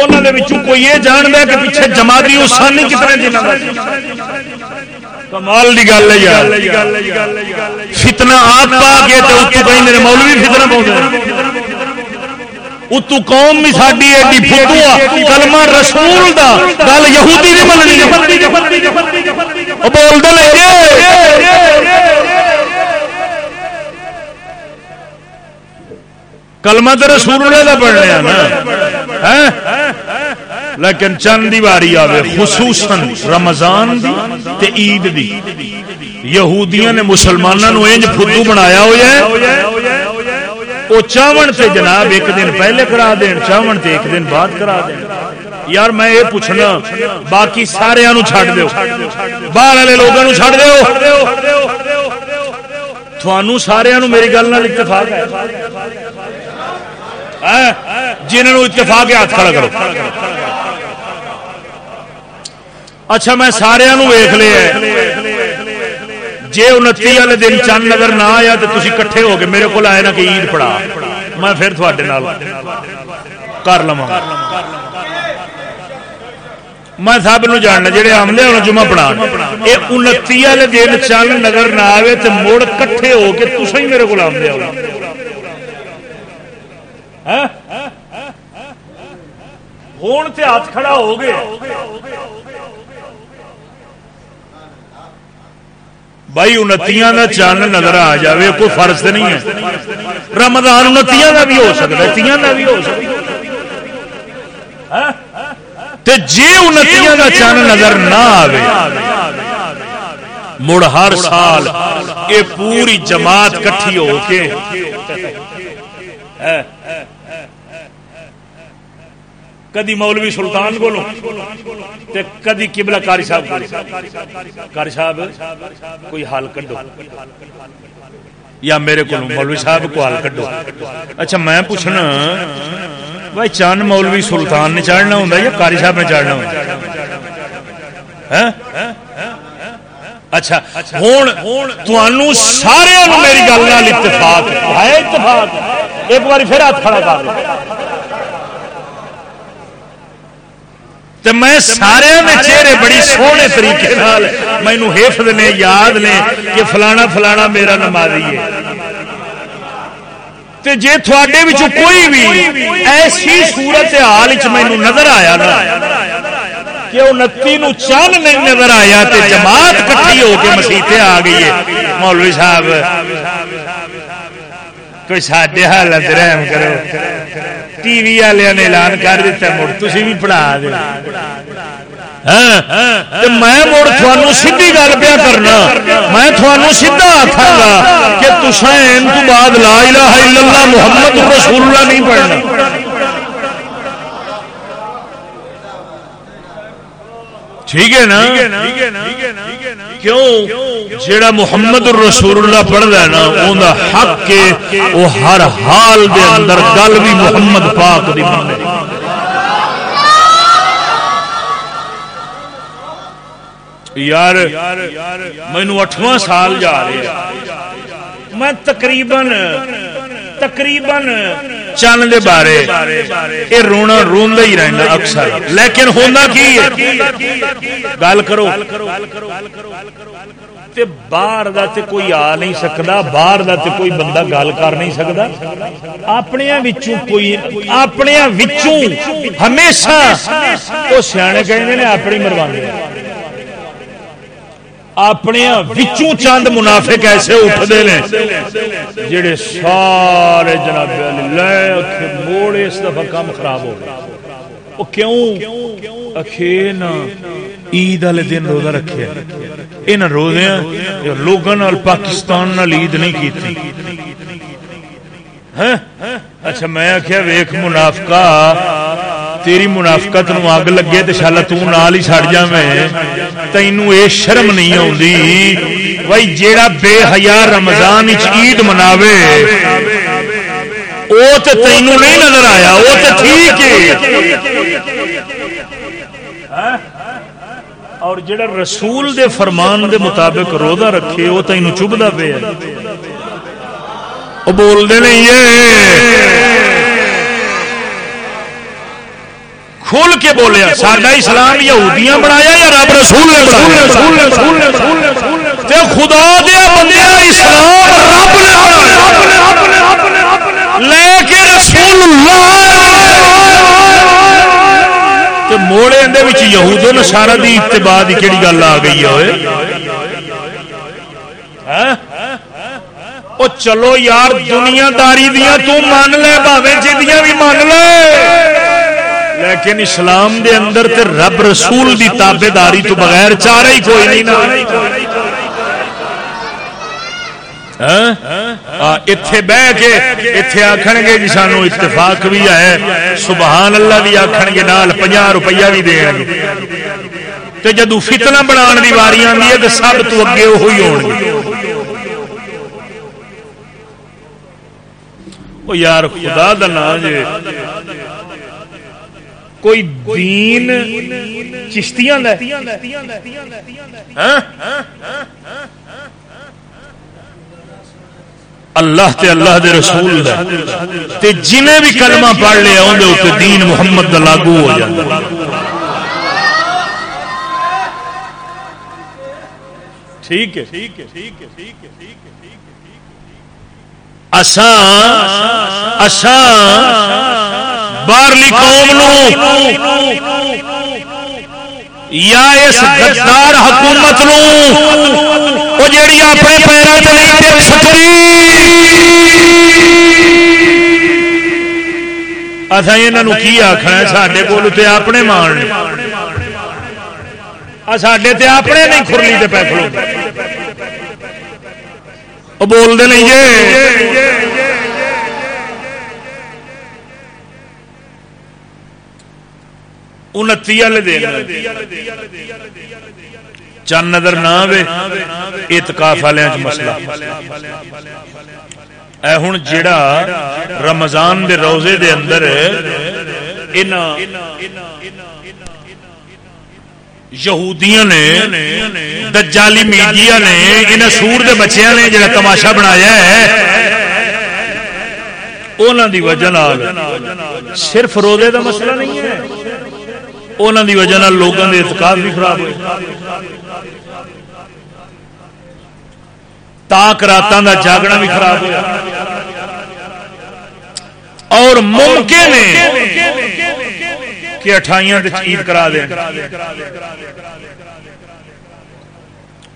انہاں دے وچوں کوئی یہ جاندا ہے کہ پیچھے جمادی اسانی کتنے دنوں دا کمال دی گل ہے یار۔ فتنہ آپ پا کے تے اتو کہیں دے مولوی فتنہ قوم ساڈی ایڈی کلمہ رسول دا۔ گل یہودی مننی او بول دے لے کلمہ تے رسول اللہ دا پڑھ لیا نا۔ ہیں لیکن چند دیواری آوے، خصوصاً رمضان دی تے عید دی۔ یہودیاں نے مسلمانوں انج فدو بنایا ہوا ہے۔ وہ چاون تے جناب ایک دن پہلے کرا دین، چاون تے ایک دن بعد کرا دین۔ یار میں یہ پوچھنا، باقی سارے چھڈ دو باہر والے لوگوں چھڈ دو تھانوں سارے میری گل اتفاق ہے۔ ہاں؟ جنہوں اتفاق ہاتھ کھڑا کرو۔ اچھا میں سارا ویخ لیا جی انتی والے دن چند نظر نہ آیا تو تھی کٹھے ہو کے میرے کو آئے نا کہ عید پڑا میں پھر تھوڑے کر لوا میں سب نو جاننا جہے آمدے انہوں جمعہ پڑھا یہ انتی والے دن چند نظر نہ آئے تو مڑ کٹھے ہو کے تصا ہی میرے کو آمدے آؤ ہوں تو ہاتھ کھڑا ہو گیا بھائی انتیاں کا چند نظر آ جائے کوئی فرض نہیں ہے۔ رمضان انتیاں کا بھی ہو سکتا ہے، تیاں کا بھی ہو سکتا جی انتیاں کا چند نظر نہ آئے مڑ ہر سال یہ پوری جماعت کٹھی ہو کے کدی مولوی سلطان کو کدی کبلا کاری صاحب کاری صاحب، کوئی حال کڈو۔ یا میرے کو مولوی صاحب کو حال کڈو۔ اچھا میں پوچھنا، بھائی چند مولوی سلطان نے چڑھنا ہوں یا کاری صاحب نے چڑھنا ہوں ہاں؟ اچھا ہوں سارے میری گل اتفاق ہے۔ اتفاق۔ ایک بار پھر ہاتھ کھڑا کر۔ تو میں سارے میں چہرے بڑی سونے طریقے مینو حفظ نے یاد نے کہ فلانا فلانا میرا نمازی ہے۔ جی تھوڑے کوئی بھی ایسی صورت حال مینو نظر آیا نا کہ وہ نتی نو چند نہیں نظر آیا تے جماعت کٹھی ہو کے مسیح آ گئی ہے۔ مولوی صاحب کوئی سڈے حالت رحم کرو۔ ٹی وی والے نے اعلان کر دیتا مڑ تھی بھی پڑھا دے میں مڑ تھانوں سیدھی گل پیا کرنا میں تھانوں سیدھا آخا گا کہ تسین تو بعد لا الہ الا اللہ محمد رسول اللہ نہیں پڑھنا ٹھیک ہے نا؟ کیوں؟ جیڑا محمد رسول اللہ پڑھتا ہے نا اون دا حق کے وہ ہر حال دے اندر گل بھی محمد پاک دی بننے یار مینو اٹھواں سال جا رہے میں تقریباً تقریباً چن دے بارے یہ رونا روندا ہی رہنا اکثر لیکن ہونا کی گل کرو تے باہر دا تے کوئی آ نہیں سکتا باہر دا تے کوئی بندہ گل کر نہیں سکتا اپنے وچوں کوئی اپنے وچوں ہمیشہ وہ سیانے کہیں اپنی مروانے اپنے چند منافق ایسے اٹھتے ہیں جڑے سارے جناب موڑے اس دفعہ کام خراب ہو گیا کیوں؟ عید والے دن روزہ رکھے۔ روزے لوگوں پاکستان عید نہیں ہاں؟ اچھا میں آخیا ویخ منافقہ تیری منافقت نو اگ لگے تو شالا تال ہی سڑ جا میں تینوں یہ شرم نہیں آتی بھائی جیڑا بے حیا رمضان عید مناوے وہ تو تینوں نہیں نظر آیا وہ تو ٹھیک ہے اور جڑا رسول دے فرمان دے مطابق روزہ رکھے وہ تینوں چبھتا پہ وہ بولتے نہیں ہے کھول کے بولیا ساڈا اسلام یہودیاں بنایا یا رب رسول نے بنایا؟ خدا دیا بندے اسلام رب نے لے کے رسول موڑے اندر یہود نشارہ دی اتباع کی کہڑی گل آ گئی ہے وہ چلو یار دنیا داری دیا مان لے باوے جدیاں بھی مان لے۔ لیکن اسلام دے اندر تے رب رسول دی تابے داری تو بغیر چارہ ہی کوئی نہیں نا۔ ہاں؟ اتے بہ کے اتے آخر گے جی سانو اتفاق بھی ہے سبحان اللہ بھی آخر گے، نال پناہ روپیہ بھی دے گے تے جدو فتنہ بنا دی واری آتی ہے تو سب تو اگے وہی ہو یار، خدا دا نا جی کوئی دین چشتیاں اللہ تے اللہ دے رسول دا تے جنہیں بھی کلمہ پڑھ لیا اون دے اوپر دین محمد دا لاگو ہو جاتا ٹھیک ہے ٹھیک ہے ٹھیک ہے ٹھیک ہے ٹھیک ہے۔ اساں اساں باہرلی قوم نو یا اس غدار حکومت نو وہ جیڑی اپنے پیروں تے نہیں ٹک سکتی اصا یہ کی آخنا سڈے کول اپنے مان سڈے تے اپنے نہیں خرلی تے پی کھلو۔ بولتے نہیں جی انتی والے دن چند نظر نہ آئے اتکاف والوں مسئلہ۔ اے ہوں جڑا رمضان دے روزے دے اندر یہودیاں نے، دجالی میڈیا نے انہیں سور دے بچیاں نے جڑا تماشا بنایا ہے انہوں دی وجہ صرف روزے دا مسئلہ نہیں ہے۔ انہوں دی وجہ لوگوں کے اعتقاد بھی خراب ہوئے تاک راتوں کا جاگنا بھی خراب ہوا اور ممکن کہ اٹھائیاں عید کرا دیں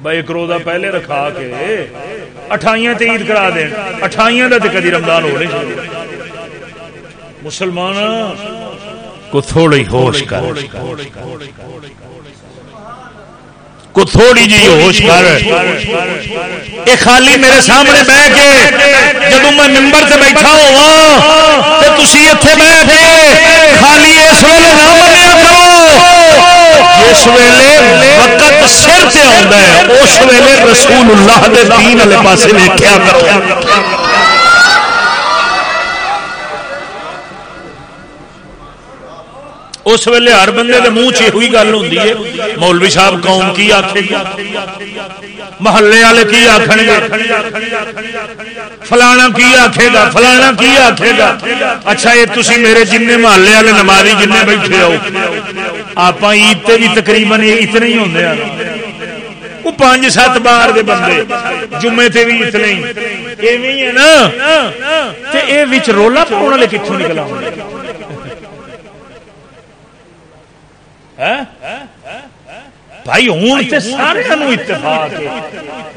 بھائی ایک روزہ پہلے رکھا کے اٹھائیاں تے عید کرا دیں اٹھائیاں کا تو کدی رمضان ہو نہیں مسلمان کو تھوڑی ہوش کر۔ کو تھوڑی جی ہوش کر۔ یہ خالی میرے سامنے بہ کے جب میں ممبر سے بیٹھا ہوا تو تھی اتنے بہ کے خالی اس ویلے نہ منیا کرو۔ جس ویلے وقت سر سے آتا ہے، اس ویلے رسول اللہ دے دین والے پاسے ویکیا کرو۔ اس ویلے ہر بندے کے منہ چی گل ہوں مولوی صاحب قوم کی آخے گا محلے والے کی آخر گے؟ فلانا کی آخے گا؟ فلانا کی آخے گا؟ اچھا یہ تھی میرے جن محلے والے نمازی جن بیٹھے ہو۔ آپ عید تے بھی تقریباً اتنے ہی ہوں ہاں۔ وہ پانچ سات بار دے بندے۔ جمعے تے بھی اتنے ہی۔ ہے نا۔ یہ رولا پاؤ والے کتوں نکلا بھائی ہوں تے سارے اتفاق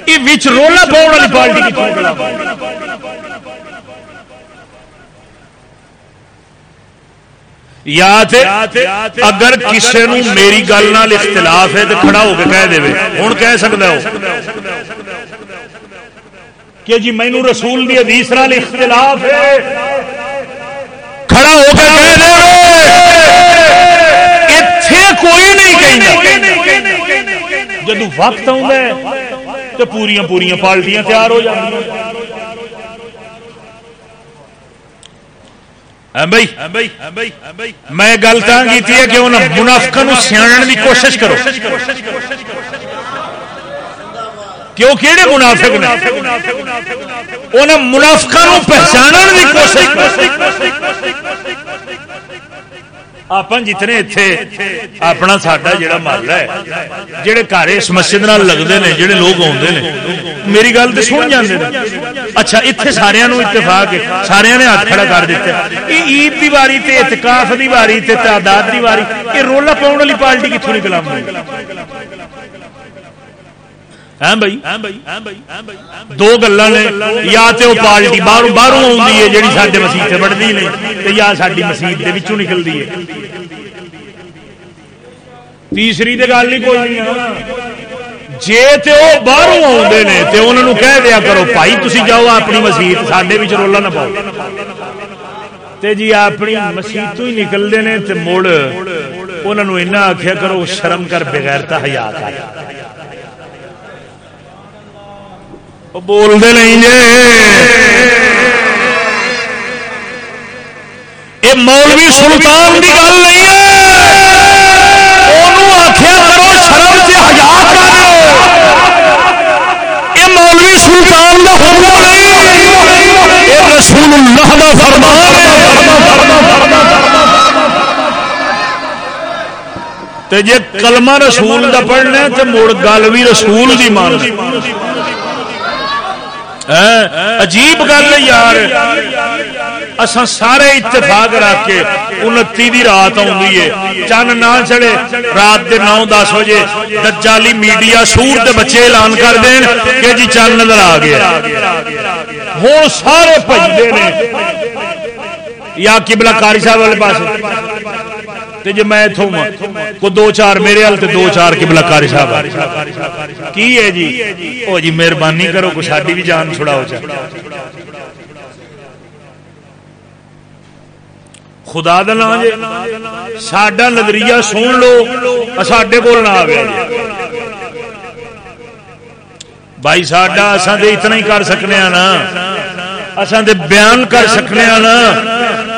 یہ رولا پاؤ والی پارٹی یا اگر کسی نو میری گل نال اختلاف ہے تو کھڑا ہو کے کہہ دے ہوں کہہ سکتا ہو۔ کہ جی مینو رسول دی حدیث نال اختلاف ہے۔ کھڑا ہو کے کہہ دے نہیں جدو وقت تو پوریا پوریا پارٹیاں تیار ہو جائیں میں گل کی کہ منافق سیاح کی کوشش کرو۔ کیوں؟ کہڑے منافق نے؟ منافق پہچان کی کوشش آپ جتنے اتنے اپنا ساڈا جڑا محلہ ہے جہے گھر اس مسجد لگتے ہیں جہے لوگ آتے ہیں میری گل تو سن جاتے ہیں اچھا اتنے سارا اتفاق سارا نے ہاتھ کھڑا کر دیتا یہ عید کی واری تے اتکاف کی واری تے تعداد کی واری یہ رولا پاؤن والی پارٹی کتوں نکلا دو گلا نے یا تو وہ پارٹی باہر باہروں آئی ہے جی سارے مسیح بڑھتی نہیں یا ساری مسیح نکلتی ہے۔ تیسری تو گل ہی کوئی نہیں جی تو باہروں آتے ہیں تو انہوں کہہ دیا کرو، بھائی تھی جاؤ اپنی مسیح سڈے بھی رولا نہ پاؤ۔ جی اپنی مسیح تو ہی نکلتے ہیں تو مڑ انہوں آخیا کرو، شرم کر بغیر ہیا کر بولتے نہیں جی یہ مولوی سلطان کی گل نہیں ہے آخیا کرو شرم سے ہزار یہ مولوی سلطان کا حکم نہیں یہ رسول اللہ کا فرمان جی کلمہ رسول کا پڑھنا تو مڑ گل بھی رسول کی مان عجیب گل یار۔ اساں سارے اتفاق رکھ کے انتی دی رات آئی ہے۔ چند نہ چڑے رات دے نو دس بجے دجالی میڈیا سور دے بچے اعلان کر دین کہ جی چند نظر آ گیا۔ ہوں سارے پجتے نے یا کبلا کاری صاحب والے پاس جی میں اتوں ہاں، کو دو چار میرے ہل دو چار کبلا کاری صاحب کی ہے جی؟ وہ جی مہربانی کرو کو ساری بھی جان چھڑاؤ چاہ خدا دلا جی سڈا نظریہ سن لو سڈے کول نہ آ بھائی ساڈا اصا تو اتنا ہی کر سکنے ہاں نا۔ اصا تو بیان کر سکنے ہاں نا۔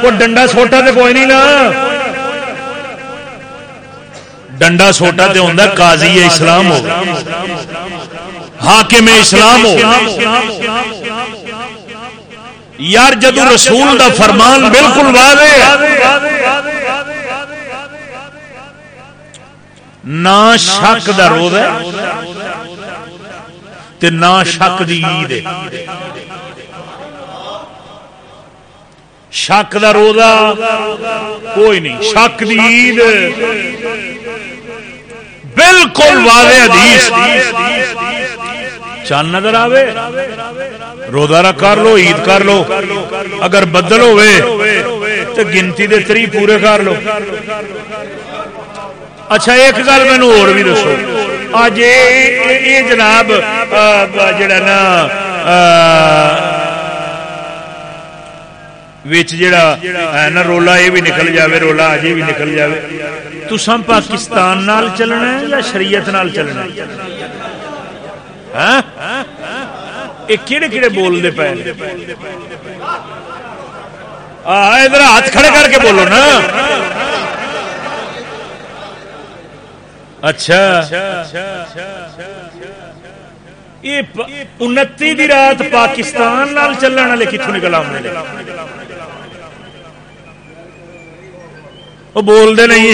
کوئی ڈنڈا سوٹا تو کوئی نہیں نا۔ ڈنڈا سوٹا تو ہوں قاضی اسلام ہو حاکم اسلام ہو یار، جدو رسول دا فرمان بالکل واضح ہے۔ نہ شک دا روز ہے تے نہ شک دی عید ہے۔ شک دا روزہ کوئی نہیں، شک دی عید بالکل واضح حدیث۔ چند نظر آوے۔ روزہ کر لو عید کر لو۔ اگر بدل ہوئے تو گنتی دے تری پورے کر لو۔ اچھا ایک گل مینو اور بھی دسو۔ اج یہ جناب جڑا نا جڑا ہے نا رولا یہ بھی نکل جاوے رولا اج بھی نکل جاوے۔ تو سم پاکستان نال چلنا ہے یا شریعت نال چلنا ہے؟ ہاں؟ یہ کہڑے کہڑے بولتے پے؟ ادھر ہاتھ کھڑے کر کے بولو نا۔ اچھا۔ انتی دی رات پاکستان نال چلن والے کتوں نکل وہ بولتے نہیں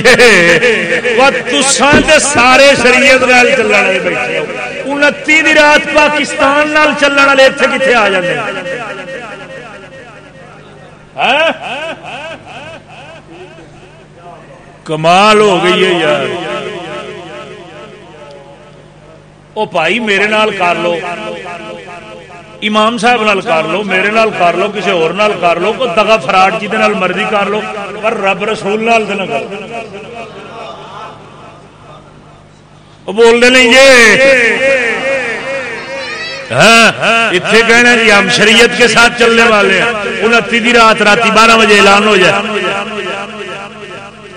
سارے شریعت چلنے والے بیٹھے انتی دی رات پاکستان نال چلن والے اتنے کتنے آ جاتے ہاں؟ کمال ہو گئی ہے یار او بھائی میرے نال کر لو امام صاحب نال کر لو، میرے نال کر لو کسی اور نال کر لو، کوئی دگا فراڈ جی نال مرضی کر لو، پر رب رسول نال نہ کر۔ بولتے نہیں جی۔ ہاں، اتنے کہنا جی ہم شریعت کے ساتھ چلنے والے ہیں۔ انتی دی رات رات بارہ بجے اعلان ہو جائے۔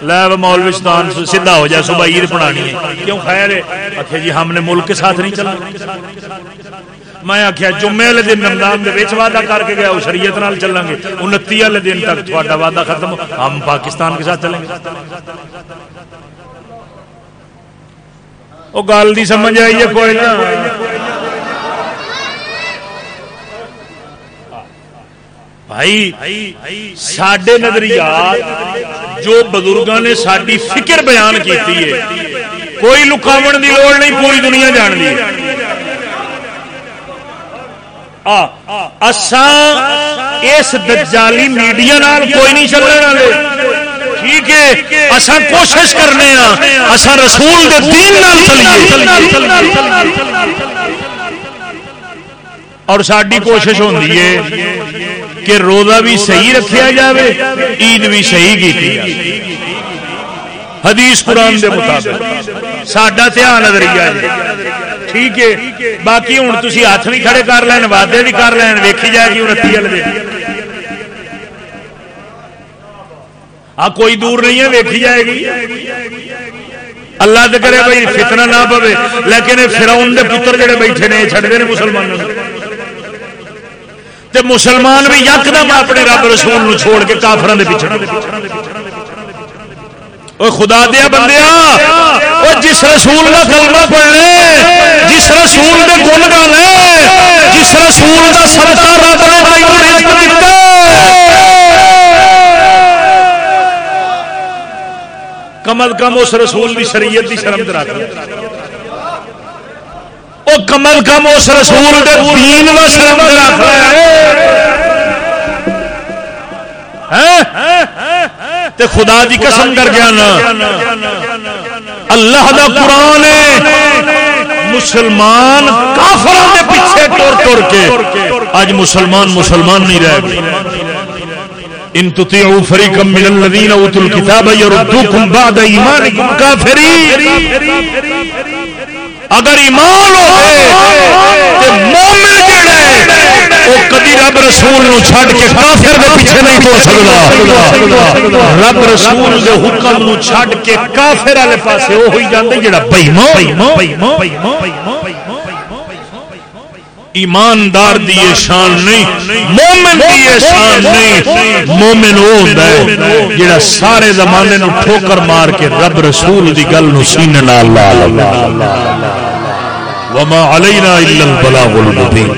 لے مولوی ستان سیدھا ہو جائے صبح عید پڑھانی ہے۔ کیوں خیر ہے؟ آخیا جی ہم نے ملک کے ساتھ نہیں چلا میں آخیا جمعے والے دن رمضان کے وعدہ کر کے گیا، وہ شریعت نال چلیں گے۔ انتی والے دن تک تھوڑا وعدہ ختم ہم پاکستان کے ساتھ چلیں گے۔ وہ گل نہیں سمجھ آئی ہے کوئی نہ بھائی سڈے نظریات جو بزرگوں نے ساری فکر بیان کی کوئی لکاو کی لوڑ نہیں، پوری دنیا جان لی اس دجالی میڈیا نال کوئی نہیں چلنے والے۔ ٹھیک ہے اصا کوشش کرنے ہاں اصا رسول دے دین نال چلیے۔ اور ساری کوشش ہوتی ہے کہ روزہ بھی صحیح رکھا جائے عید بھی صحیح کی حدیث قرآن دے مطابق۔ سڈا دھیان نظریہ ٹھیک ہے باقی ہوں تھی ہاتھ بھی کھڑے کر لین وعدے بھی کر لین ویکھی جائے گی انتی والے آ کوئی دور نہیں ہے ویکھی جائے گی اللہ تو کرے بھائی فتنہ نہ پوے لیکن فراؤن دے پتر جڑے بیٹھے نے چڑھتے ہیں مسلمانوں تے مسلمان بھی یک اپنے رب رسول چھوڑ کے کافران دے پیچھے وہ خدا دیا بندیا او جس رسول کا کلمہ پڑھنے جس رسول کے گن گانے جس رسول کا سرتا رب نے تینوں رزق دیتا کم از کم اس رسول کی شریعت کی شرم رکھ وہ کم از کم اس رسول کے دین کا شرم رکھ تے خدا دی قسم کر گیا نا۔ اللہ دا قرآن مسلمان کافروں کے پیچھے ٹور ٹور کے۔ اج مسلمان مسلمان نہیں رہ ان تطیعوا فریقا من الذين اوتوا الكتاب يردوكم بعد ایمانکم کافرین۔ اگر ایمان ہوے تے مومن جڑے وہ کدی رب رسول نو چھڈ کے کافر دے پیچھے نہیں ٹر سکدا رب رسول دے حکم نو چھڈ کے کافر والے پاسے وہ ہوئی جاندے جڑا بے ایمان ایماندار دی شان نہیں مومن دی شان نہیں مومن وہ ہوتا ہے جڑا سارے زمانے نو ٹھوکر مار کے رب رسول دی گل نو سینے نال لا وما علینا الا البلاغ المبین